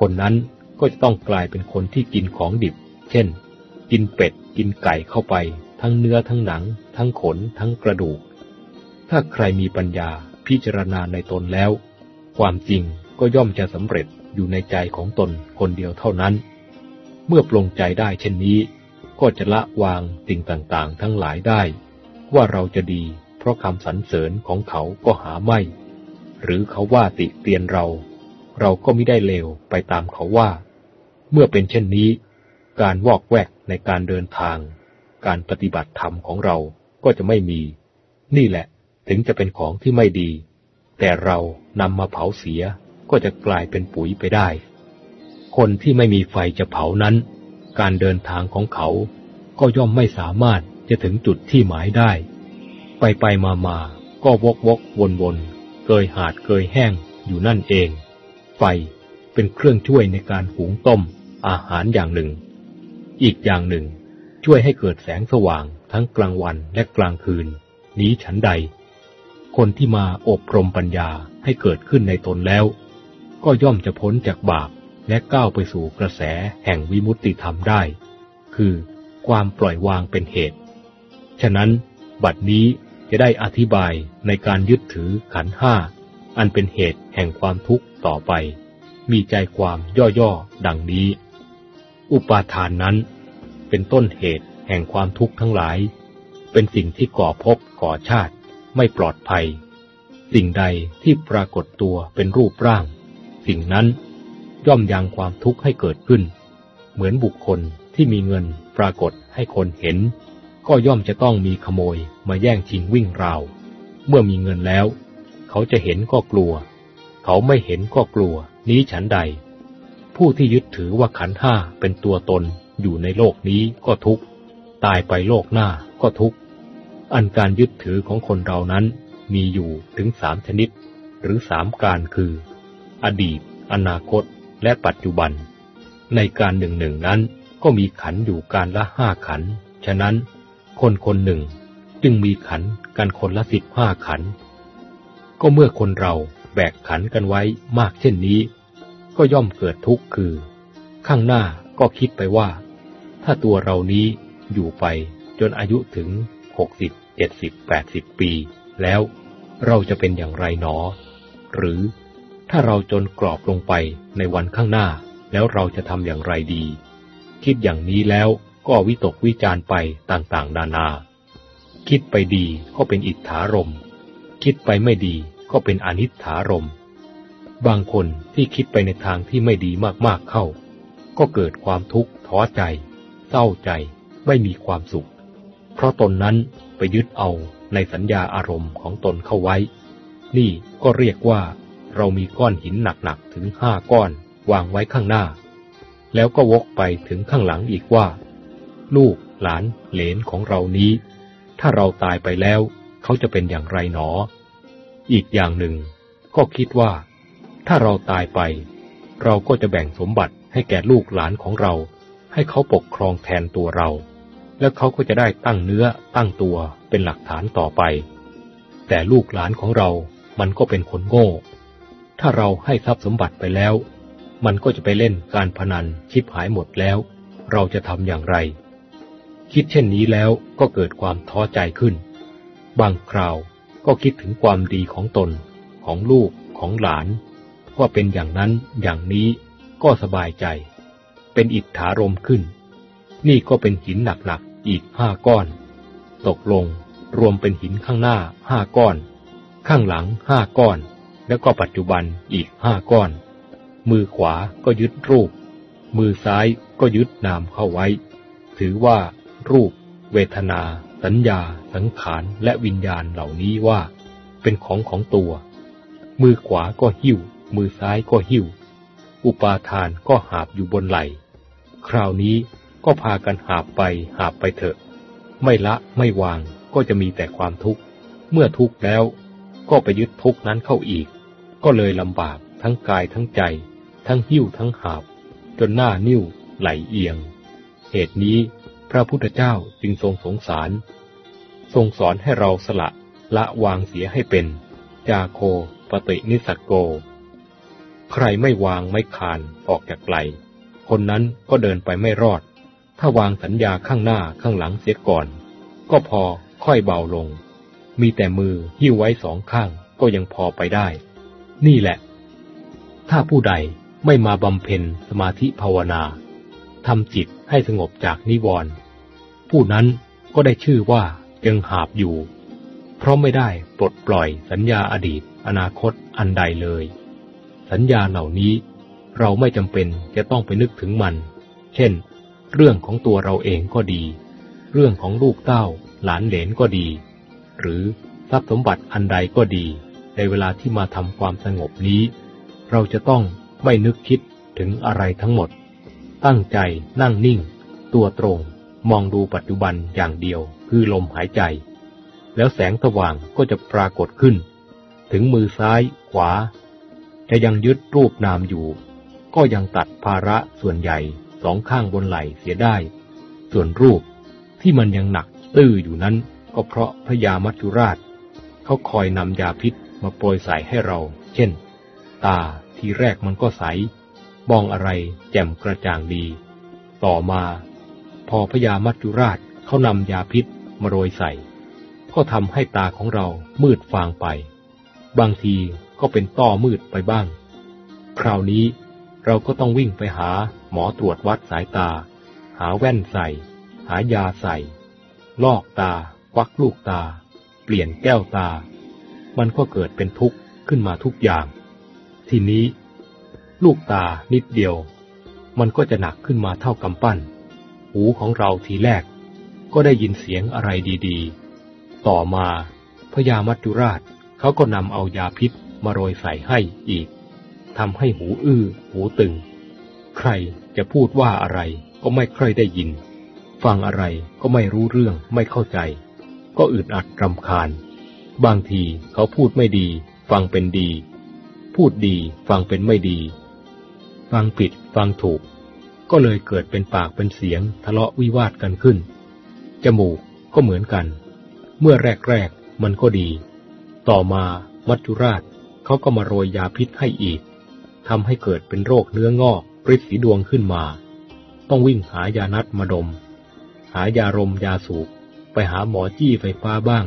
คนนั้นก็จะต้องกลายเป็นคนที่กินของดิบ เช่น กินเป็ด กินไก่เข้าไป ทั้งเนื้อทั้งหนัง ทั้งขน ทั้งกระดูก ถ้าใครมีปัญญาพิจารณาในตนแล้ว ความจริงก็ย่อมจะสำเร็จอยู่ในใจของตนคนเดียวเท่านั้น เมื่อปลงใจได้เช่นนี้ ก็จะละวางสิ่งต่างๆ ทั้งหลายได้ ว่าเราจะดี เพราะคำสรรเสริญของเขาก็หาไม่ หรือเขาว่าติเตียนเรา เราก็ไม่ได้เลวไปตามเขาว่า เมื่อเป็นเช่นนี้ การวอกแวกในการเดินทาง การปฏิบัติธรรมของเราก็จะไม่มี นี่แหละถึงจะเป็นของที่ไม่ดี แต่เรานำมาเผาเสียก็จะกลายเป็นปุ๋ยไปได้ คนที่ไม่มีไฟจะเผานั้น การเดินทางของเขา ก็ย่อมไม่สามารถจะถึงจุดที่หมายได้ ไปไปมามาก็วกวกวนวนเกยหาดเกยแห้งอยู่นั่นเอง ไฟเป็นเครื่องช่วยในการหุงต้มอาหารอย่างหนึ่ง อีกอย่างหนึ่ง ช่วยให้เกิดแสงสว่างทั้งกลางวันและกลางคืน นี้ฉันใด คนที่มาอบรมปัญญาให้เกิดขึ้นในตนแล้ว ก็ย่อมจะพ้นจากบาป และก้าวไปสู่กระแสแห่งวิมุตติธรรมได้ คือความปล่อยวางเป็นเหตุ ฉะนั้น บัดนี้จะได้อธิบายในการยึดถือขันห้า อันเป็นเหตุแห่งความทุกข์ต่อไป มีใจความย่อๆ ดังนี้ อุปาทานนั้น เป็นต้นเหตุแห่งความทุกข์ทั้งหลาย เป็นสิ่งที่ก่อภพก่อชาติไม่ปลอดภัย สิ่งใดที่ปรากฏตัวเป็นรูปร่าง สิ่งนั้น ย่อมยังความทุกข์ให้เกิดขึ้น เหมือนบุคคลที่มีเงินปรากฏให้คนเห็น ก็ย่อมจะต้องมีขโมยมาแย่งชิงวิ่งราว เมื่อมีเงินแล้ว เขาจะเห็นก็กลัว เขาไม่เห็นก็กลัว นี้ฉันใด ผู้ที่ยึดถือว่าขันห้าเป็นตัวตนอยู่ในโลกนี้ก็ทุกข์ตายไปโลกหน้าก็ทุกข์อันการยึดถือของคนเรานั้นมีอยู่ถึงสามชนิด หรือสามการคือ อดีต อนาคต และปัจจุบัน ในการหนึ่งหนึ่งนั้นก็มีขันอยู่การละห้าขัน ฉะนั้น คนคนหนึ่งจึงมีขันกันคนละสิบห้าขัน ก็เมื่อคนเราแบกขันกันไว้มากเช่นนี้ ก็ย่อมเกิดทุกข์คือ ข้างหน้าก็คิดไปว่า ถ้าตัวเรานี้อยู่ไปจนอายุถึงหกสิบเจ็ดสิบแปดสิบปี แล้วเราจะเป็นอย่างไรหนอ หรือ ถ้าเราจนกรอบลงไปในวันข้างหน้า แล้วเราจะทำอย่างไรดี คิดอย่างนี้แล้วก็วิตกวิจารไปต่างๆ นานา คิดไปดีก็เป็นอิทธารม คิดไปไม่ดีก็เป็นอนิถารม บางคนที่คิดไปในทางที่ไม่ดีมากๆเข้า ก็เกิดความทุกข์ท้อใจ เศร้าใจ ไม่มีความสุข เพราะตนนั้นไปยึดเอาในสัญญาอารมณ์ของตนเข้าไว้ นี่ก็เรียกว่า เรามีก้อนหินหนักๆถึงห้าก้อนวางไว้ข้างหน้า แล้วก็วกไปถึงข้างหลังอีกว่า ลูกหลานเหลนของเรานี้ ถ้าเราตายไปแล้ว เขาจะเป็นอย่างไรหนอ อีกอย่างหนึ่ง ก็คิดว่า ถ้าเราตายไป เราก็จะแบ่งสมบัติให้แก่ลูกหลานของเรา ให้เขาปกครองแทนตัวเรา แล้วเขาก็จะได้ตั้งเนื้อตั้งตัวเป็นหลักฐานต่อไป แต่ลูกหลานของเรามันก็เป็นคนโง่ ถ้าเราให้ทรัพย์สมบัติไปแล้ว มันก็จะไปเล่นการพนันชิบหายหมดแล้ว เราจะทำอย่างไร คิดเช่นนี้แล้วก็เกิดความท้อใจขึ้น บางคราวก็คิดถึงความดีของตน ของลูกของหลาน ว่าเป็นอย่างนั้นอย่างนี้ก็สบายใจ เป็นอิทธารมขึ้น นี่ก็เป็นหินหนักๆอีกห้าก้อน ตกลงรวมเป็นหินข้างหน้าห้าก้อน ข้างหลังห้าก้อน แล้วก็ปัจจุบันอีกห้าก้อน มือขวาก็ยึดรูป มือซ้ายก็ยึดนามเข้าไว้ ถือว่า รูป เวทนา สัญญา สังขารและวิญญาณเหล่านี้ว่า เป็นของของตัว มือขวาก็หิ้ว มือซ้ายก็หิ้ว อุปาทานก็หาบอยู่บนไหล คราวนี้ก็พากันหาบไปหาบไปเถอะ ไม่ละไม่วางก็จะมีแต่ความทุกข์ เมื่อทุกข์แล้วก็ไปยึดทุกข์นั้นเข้าอีก ก็เลยลำบากทั้งกายทั้งใจ ทั้งหิ้วทั้งหาบ จนหน้านิ้วไหลเอียง เหตุนี้พระพุทธเจ้าจึงทรงสงสาร ทรงสอนให้เราสละละวางเสียให้เป็น จาโคปฏินิสักโก ใครไม่วางไม่คานออกจากไกลคนนั้นก็เดินไปไม่รอด ถ้าวางสัญญาข้างหน้าข้างหลังเสียก่อน ก็พอค่อยเบาลง มีแต่มือหิ้วไว้สองข้างก็ยังพอไปได้ นี่แหละ ถ้าผู้ใดไม่มาบำเพ็ญสมาธิภาวนาทำจิตให้สงบจากนิวรณ์ผู้นั้นก็ได้ชื่อว่ายังหาบอยู่ เพราะไม่ได้ปลดปล่อยสัญญาอดีต อนาคตอันใดเลย สัญญาเหล่านี้เราไม่จำเป็นจะต้องไปนึกถึงมัน เช่น เรื่องของตัวเราเองก็ดี เรื่องของลูกเต้า หลานเหลนก็ดี หรือทรัพย์สมบัติอันใดก็ดี ในเวลาที่มาทำความสงบนี้ เราจะต้องไม่นึกคิดถึงอะไรทั้งหมด ตั้งใจนั่งนิ่ง ตัวตรง มองดูปัจจุบันอย่างเดียว คือลมหายใจ แล้วแสงสว่างก็จะปรากฏขึ้น ถึงมือซ้ายขวา จะยังยึดรูปนามอยู่ ก็ยังตัดภาระส่วนใหญ่สองข้างบนไหล่เสียได้ ส่วนรูปที่มันยังหนักตื้ออยู่นั้นก็เพราะพยามัจจุราช เขาคอยนำยาพิษ มาโปรยใสให้เรา เช่น ตาทีแรกมันก็ใสมองอะไรแจ่มกระจ่างดี ต่อมา พอพญามัจจุราชเขานำยาพิษมาโรยใส่ ก็ทำให้ตาของเรามืดฟางไป บางทีก็เป็นต้อมืดไปบ้าง คราวนี้เราก็ต้องวิ่งไปหาหมอตรวจวัดสายตา หาแว่นใส่ หายาใส่ ลอกตา ควักลูกตา เปลี่ยนแก้วตา มันก็เกิดเป็นทุกข์ขึ้นมาทุกอย่าง ทีนี้ ลูกตานิดเดียว มันก็จะหนักขึ้นมาเท่ากำปั้น หูของเราทีแรก ก็ได้ยินเสียงอะไรดีๆ ต่อมาพญามัจจุราชเขาก็นำเอายาพิษมาโรยใส่ให้อีกทำให้หูอื้อ หูตึง ใครจะพูดว่าอะไรก็ไม่ค่อยได้ยิน ฟังอะไรก็ไม่รู้เรื่องไม่เข้าใจ ก็อึดอัดรำคาญ บางทีเขาพูดไม่ดี ฟังเป็นดี พูดดีฟังเป็นไม่ดี ฟังผิดฟังถูก ก็เลยเกิดเป็นปากเป็นเสียงทะเลาะวิวาทกันขึ้น จมูกก็เหมือนกัน เมื่อแรกๆมันก็ดี ต่อมามัจจุราชเขาก็มาโรยยาพิษให้อีกทำให้เกิดเป็นโรคเนื้องอกปริดสีดวงขึ้นมา ต้องวิ่งหายานัดมาดม หายารมยาสูบไปหาหมอจี้ไฟฟ้าบ้าง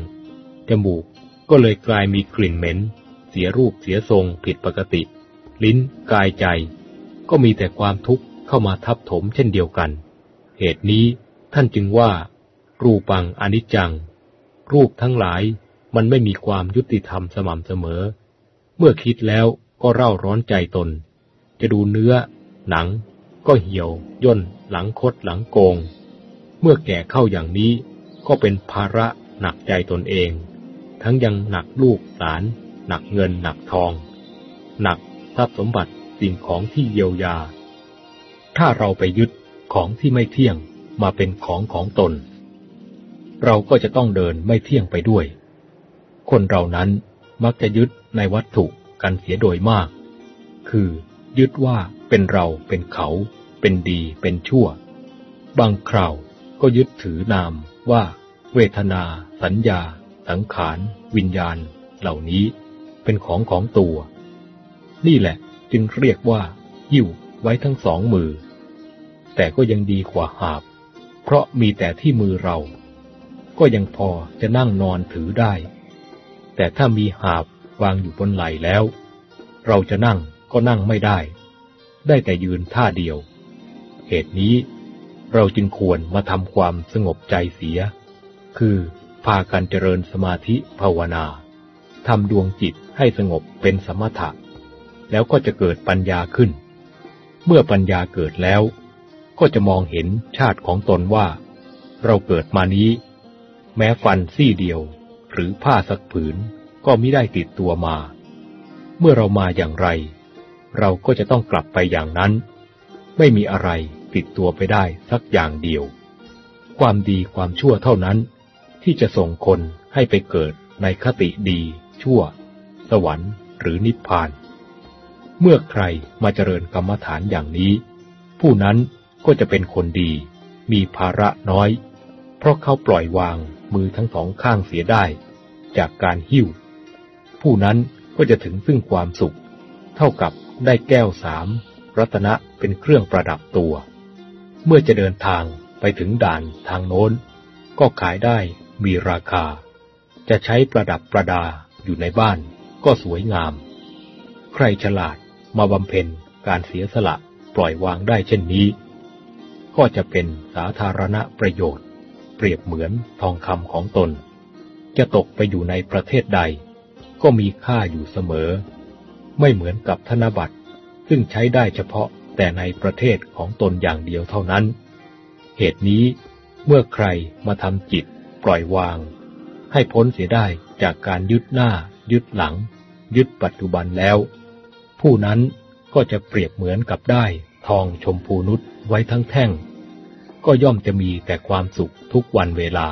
จมูก ก็เลยกลายมีกลิ่นเหม็น เสียรูปเสียทรงผิดปกติ ลิ้นกายใจ ก็มีแต่ความทุกข์เข้ามาทับถมเช่นเดียวกัน เหตุนี้ท่านจึงว่า รูปังอนิจจัง รูปทั้งหลายมันไม่มีความยุติธรรมสม่ำเสมอ เมื่อคิดแล้วก็เร่าร้อนใจตน จะดูเนื้อ หนัง ก็เหี่ยว ย่น หลังคดหลังโกง เมื่อแก่เข้าอย่างนี้ก็เป็นภาระหนักใจตนเอง ทั้งยังหนักลูกหลาน หนักเงินหนักทอง หนักทรัพย์สมบัติสิ่งของที่เยียวยา ถ้าเราไปยึดของที่ไม่เที่ยงมาเป็นของของตน เราก็จะต้องเดินไม่เที่ยงไปด้วย คนเรานั้นมักจะยึดในวัตถุกันเสียโดยมาก คือยึดว่าเป็นเราเป็นเขา เป็นดีเป็นชั่ว บางคราวก็ยึดถือนามว่า เวทนา สัญญา สังขาร วิญญาณ เหล่านี้เป็นของของตัว นี่แหละจึงเรียกว่าหิ้วไว้ทั้งสองมือ แต่ก็ยังดีกว่าหาบ เพราะมีแต่ที่มือเรา ก็ยังพอจะนั่งนอนถือได้ แต่ถ้ามีหาบวางอยู่บนไหล่แล้ว เราจะนั่งก็นั่งไม่ได้ ได้แต่ยืนท่าเดียว เหตุนี้เราจึงควรมาทำความสงบใจเสีย คือ พากันเจริญสมาธิภาวนาทำดวงจิตให้สงบเป็นสมถะ แล้วก็จะเกิดปัญญาขึ้น เมื่อปัญญาเกิดแล้ว ก็จะมองเห็นชาติของตนว่า เราเกิดมานี้ แม้ฟันซี่เดียว หรือผ้าสักผืนก็ไม่ได้ติดตัวมา เมื่อเรามาอย่างไร เราก็จะต้องกลับไปอย่างนั้น ไม่มีอะไรติดตัวไปได้สักอย่างเดียว ความดีความชั่วเท่านั้น ที่จะส่งคนให้ไปเกิดในคติดี ชั่ว สวรรค์ หรือนิพพาน เมื่อใครมาเจริญกรรมฐานอย่างนี้ ผู้นั้นก็จะเป็นคนดี มีภาระน้อย เพราะเขาปล่อยวางมือทั้งสองข้างเสียได้ จากการหิ้ว ผู้นั้นก็จะถึงซึ่งความสุข เท่ากับได้แก้วสามรัตนะเป็นเครื่องประดับตัว เมื่อจะเดินทางไปถึงด่านทางโน้น ก็ขายได้ มีราคา จะใช้ประดับประดาอยู่ในบ้านก็สวยงาม ใครฉลาดมาบำเพ็ญการเสียสละปล่อยวางได้เช่นนี้ ก็จะเป็นสาธารณประโยชน์ เปรียบเหมือนทองคำของตน จะตกไปอยู่ในประเทศใด ก็มีค่าอยู่เสมอ ไม่เหมือนกับธนบัตร ซึ่งใช้ได้เฉพาะแต่ในประเทศของตนอย่างเดียวเท่านั้น เหตุนี้เมื่อใครมาทำจิต ปล่อยวาง ให้พ้นเสียได้จากการยึดหน้า ยึดหลัง ยึดปัจจุบันแล้ว ผู้นั้นก็จะเปรียบเหมือนกับได้ทองชมพูนุษไว้ทั้งแท่ง ก็ย่อมจะมีแต่ความสุขทุกวันเวลา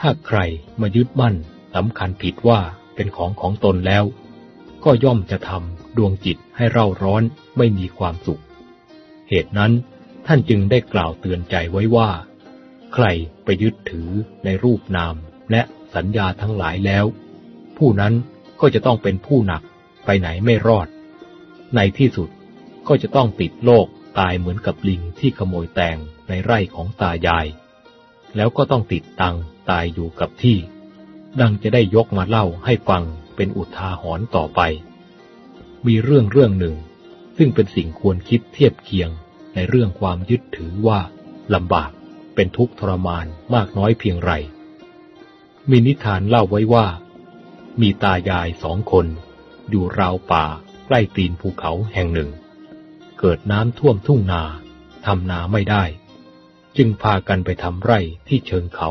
ถ้าใครมายึดมั่นสำคัญผิดว่าเป็นของของตนแล้ว ก็ย่อมจะทำดวงจิตให้เร่าร้อนไม่มีความสุข เหตุนั้นท่านจึงได้กล่าวเตือนใจไว้ว่า ใครไปยึดถือในรูปนามและสัญญาทั้งหลายแล้ว ผู้นั้นก็จะต้องเป็นผู้หนักไปไหนไม่รอด ในที่สุดก็จะต้องติดโลกตายเหมือนกับลิงที่ขโมยแตงในไร่ของตายาย แล้วก็ต้องติดตังตายอยู่กับที่ ดังจะได้ยกมาเล่าให้ฟังเป็นอุทาหรณ์ต่อไป มีเรื่องเรื่องหนึ่ง ซึ่งเป็นสิ่งควรคิดเทียบเคียงในเรื่องความยึดถือว่าลำบาก เป็นทุกข์ทรมานมากน้อยเพียงไร มีนิทานเล่าไว้ว่า มีตายายสองคน อยู่ราวป่าใกล้ตีนภูเขาแห่งหนึ่ง เกิดน้ำท่วมทุ่งนาทำนาไม่ได้ จึงพากันไปทำไร่ที่เชิงเขา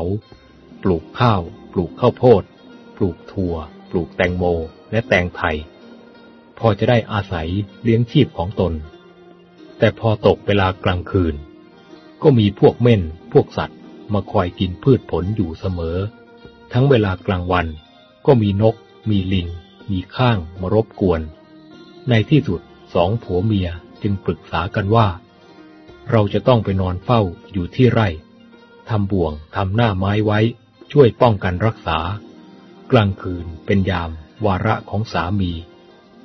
ปลูกข้าว ปลูกข้าวโพด ปลูกถั่ว ปลูกแตงโมและแตงไทย พอจะได้อาศัยเลี้ยงชีพของตน แต่พอตกเวลากลางคืน ก็มีพวกเม่น พวกสัตว์ มาคอยกินพืชผลอยู่เสมอ ทั้งเวลากลางวัน ก็มีนก มีลิง มีข้างมารบกวน ในที่สุดสองผัวเมียจึงปรึกษากันว่า เราจะต้องไปนอนเฝ้าอยู่ที่ไร่ทำบ่วงทำหน้าไม้ไว้ ช่วยป้องกันรักษา กลางคืนเป็นยามวาระของสามี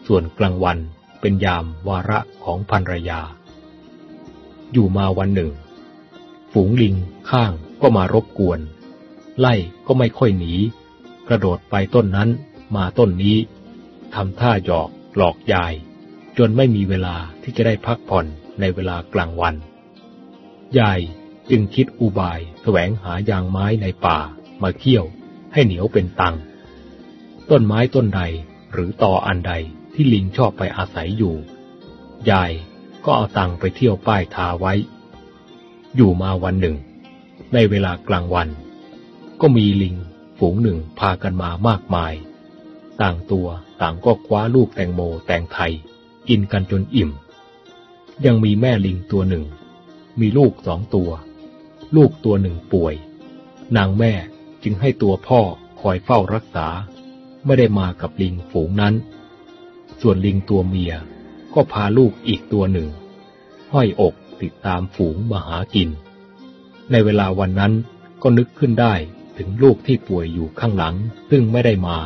ส่วนกลางวันเป็นยามวาระของภรรยา อยู่มาวันหนึ่ง ฝูงลิงข้างก็มารบกวน ไล่ก็ไม่ค่อยหนี กระโดดไปต้นนั้นมาต้นนี้ทำท่าหยอกหลอกยาย จนไม่มีเวลาที่จะได้พักผ่อนในเวลากลางวัน ยายจึงคิดอุบายแสวงหายางไม้ในป่ามาเคี่ยวให้เหนียวเป็นตัง ต้นไม้ต้นใดหรือต่ออันใดที่ลิงชอบไปอาศัยอยู่ ยายก็เอาตังไปเที่ยวป้ายทาไว้ อยู่มาวันหนึ่ง ในเวลากลางวัน ก็มีลิงฝูงหนึ่งพากันมามากมาย ต่างตัวต่างก็คว้าลูกแตงโมแตงไทย กินกันจนอิ่ม ยังมีแม่ลิงตัวหนึ่ง มีลูกสองตัว ลูกตัวหนึ่งป่วย นางแม่จึงให้ตัวพ่อคอยเฝ้ารักษา ไม่ได้มากับลิงฝูงนั้น ส่วนลิงตัวเมียก็พาลูกอีกตัวหนึ่ง ห้อยอก ติดตามฝูงมาหากิน ในเวลาวันนั้นก็นึกขึ้นได้ถึงลูกที่ป่วยอยู่ข้างหลังซึ่งไม่ได้มา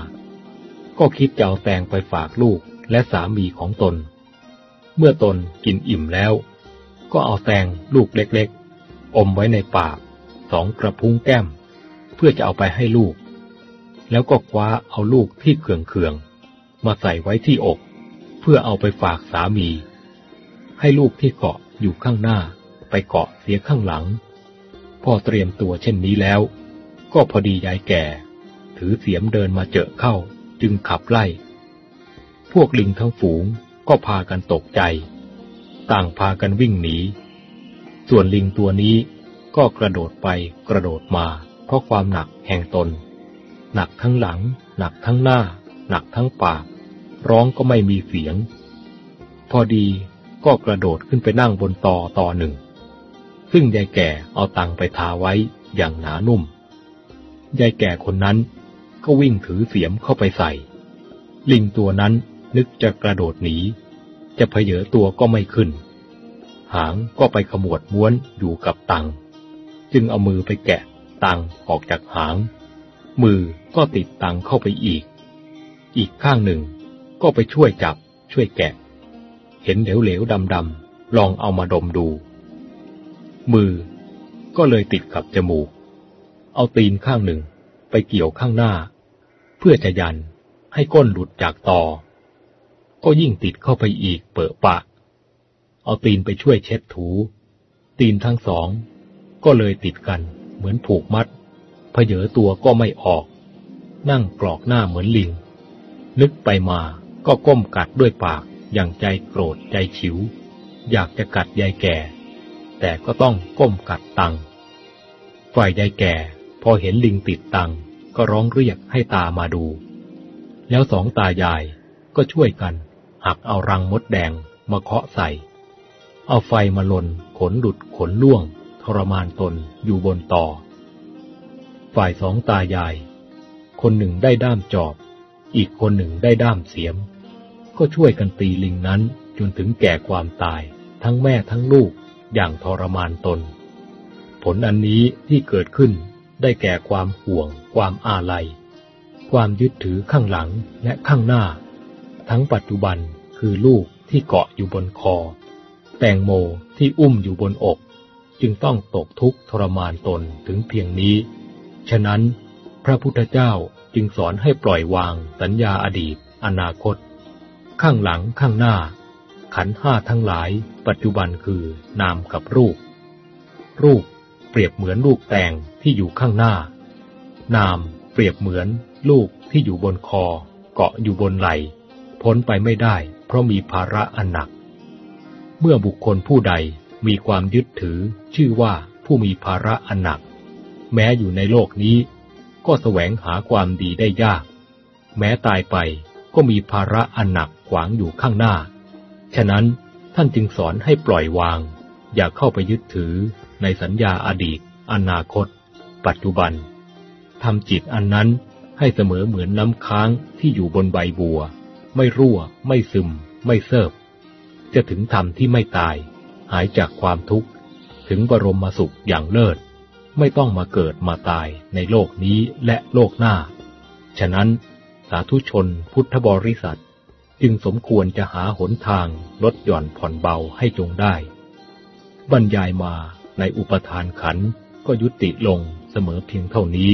ก็คิดจะเอาแตงไปฝากลูกและสามีของตน เมื่อตนกินอิ่มแล้ว ก็เอาแตงลูกเล็กๆ อมไว้ในปากสองกระพุ้งแก้ม เพื่อจะเอาไปให้ลูก แล้วก็คว้าเอาลูกที่เคืองๆมาใส่ไว้ที่อก เพื่อเอาไปฝากสามี ให้ลูกที่เกาะ อยู่ข้างหน้าไปเกาะเสียข้างหลัง พ่อเตรียมตัวเช่นนี้แล้ว ก็พอดียายแก่ ถือเสียมเดินมาเจอเข้าจึงขับไล่ พวกลิงทั้งฝูงก็พากันตกใจ ต่างพากันวิ่งหนี ส่วนลิงตัวนี้ก็กระโดดไปกระโดดมา เพราะความหนักแห่งตน หนักทั้งหลัง หนักทั้งหน้า หนักทั้งปาก ร้องก็ไม่มีเสียง พอดี ก็กระโดดขึ้นไปนั่งบนตอตอหนึ่ง ซึ่งยายแก่เอาตังไปทาไว้อย่างหนานุ่ม ยายแก่คนนั้นก็วิ่งถือเสียมเข้าไปใส่ ลิงตัวนั้นนึกจะกระโดดหนี จะเพเยอตัวก็ไม่ขึ้น หางก็ไปขมวดม้วนอยู่กับตัง จึงเอามือไปแกะตังออกจากหาง มือก็ติดตังเข้าไปอีก อีกข้างหนึ่งก็ไปช่วยจับช่วยแกะ ห็นเหลวๆดำๆลองเอามาดมดู มือก็เลยติดกับจมูก เอาตีนข้างหนึ่งไปเกี่ยวข้างหน้า เพื่อจะยันให้ก้นหลุดจากตอก็ยิ่งติดเข้าไปอีกเปอะปะ เอาตีนไปช่วยเช็ดถู ตีนทั้งสอง ก็เลยติดกันเหมือนผูกมัดเพเยอตัวก็ไม่ออก นั่งกรอกหน้าเหมือนลิง นึกไปมาก็ก้มกัดด้วยปาก อย่างใจโกรธใจฉิว อยากจะกัดยายแก่ แต่ก็ต้องก้มกัดตังฝ่ายยายแก่ พอเห็นลิงติดตังก็ร้องเรียกให้ตามาดู แล้วสองตายายก็ช่วยกัน หักเอารังมดแดงมาเคาะใส่ เอาไฟมาลนขนหลุดขนล่วง ทรมานตนอยู่บนต่อ ฝ่ายสองตายาย คนหนึ่งได้ด้ามจอบ อีกคนหนึ่งได้ด้ามเสียม ก็ช่วยกันตีลิงนั้นจนถึงแก่ความตาย ทั้งแม่ทั้งลูกอย่างทรมานตน ผลอันนี้ที่เกิดขึ้นได้แก่ความห่วง ความอาลัย ความยึดถือข้างหลังและข้างหน้า ทั้งปัจจุบันคือลูกที่เกาะอยู่บนคอ แตงโมที่อุ้มอยู่บนอก จึงต้องตกทุกข์ทรมานตนถึงเพียงนี้ ฉะนั้น พระพุทธเจ้าจึงสอนให้ปล่อยวางสัญญาอดีต อนาคต ข้างหลังข้างหน้า ขันห้าทั้งหลายปัจจุบันคือนามกับรูป รูปเปรียบเหมือนลูกแตงที่อยู่ข้างหน้า นามเปรียบเหมือนลูกที่อยู่บนคอ เกาะอยู่บนไหลพ้นไปไม่ได้ เพราะมีภาระอันหนัก เมื่อบุคคลผู้ใดมีความยึดถือ ชื่อว่าผู้มีภาระอันหนัก แม้อยู่ในโลกนี้ ก็แสวงหาความดีได้ยาก แม้ตายไปก็มีภาระอันหนัก ขวางอยู่ข้างหน้า ฉะนั้นท่านจึงสอนให้ปล่อยวาง อย่าเข้าไปยึดถือในสัญญาอดีต อนาคต ปัจจุบันทำจิตอันนั้นให้เสมอเหมือนน้ำค้างที่อยู่บนใบบัว ไม่รั่ว ไม่ซึม ไม่เซิบจะถึงธรรมที่ไม่ตาย หายจากความทุกข์ ถึงบรมสุขอย่างเลิศ ไม่ต้องมาเกิดมาตายในโลกนี้และโลกหน้า ฉะนั้นสาธุชนพุทธบริษัท จึงสมควรจะหาหนทางลดหย่อนผ่อนเบาให้จงได้ บรรยายมาในอุปทานขันก็ยุติลงเสมอเพียงเท่านี้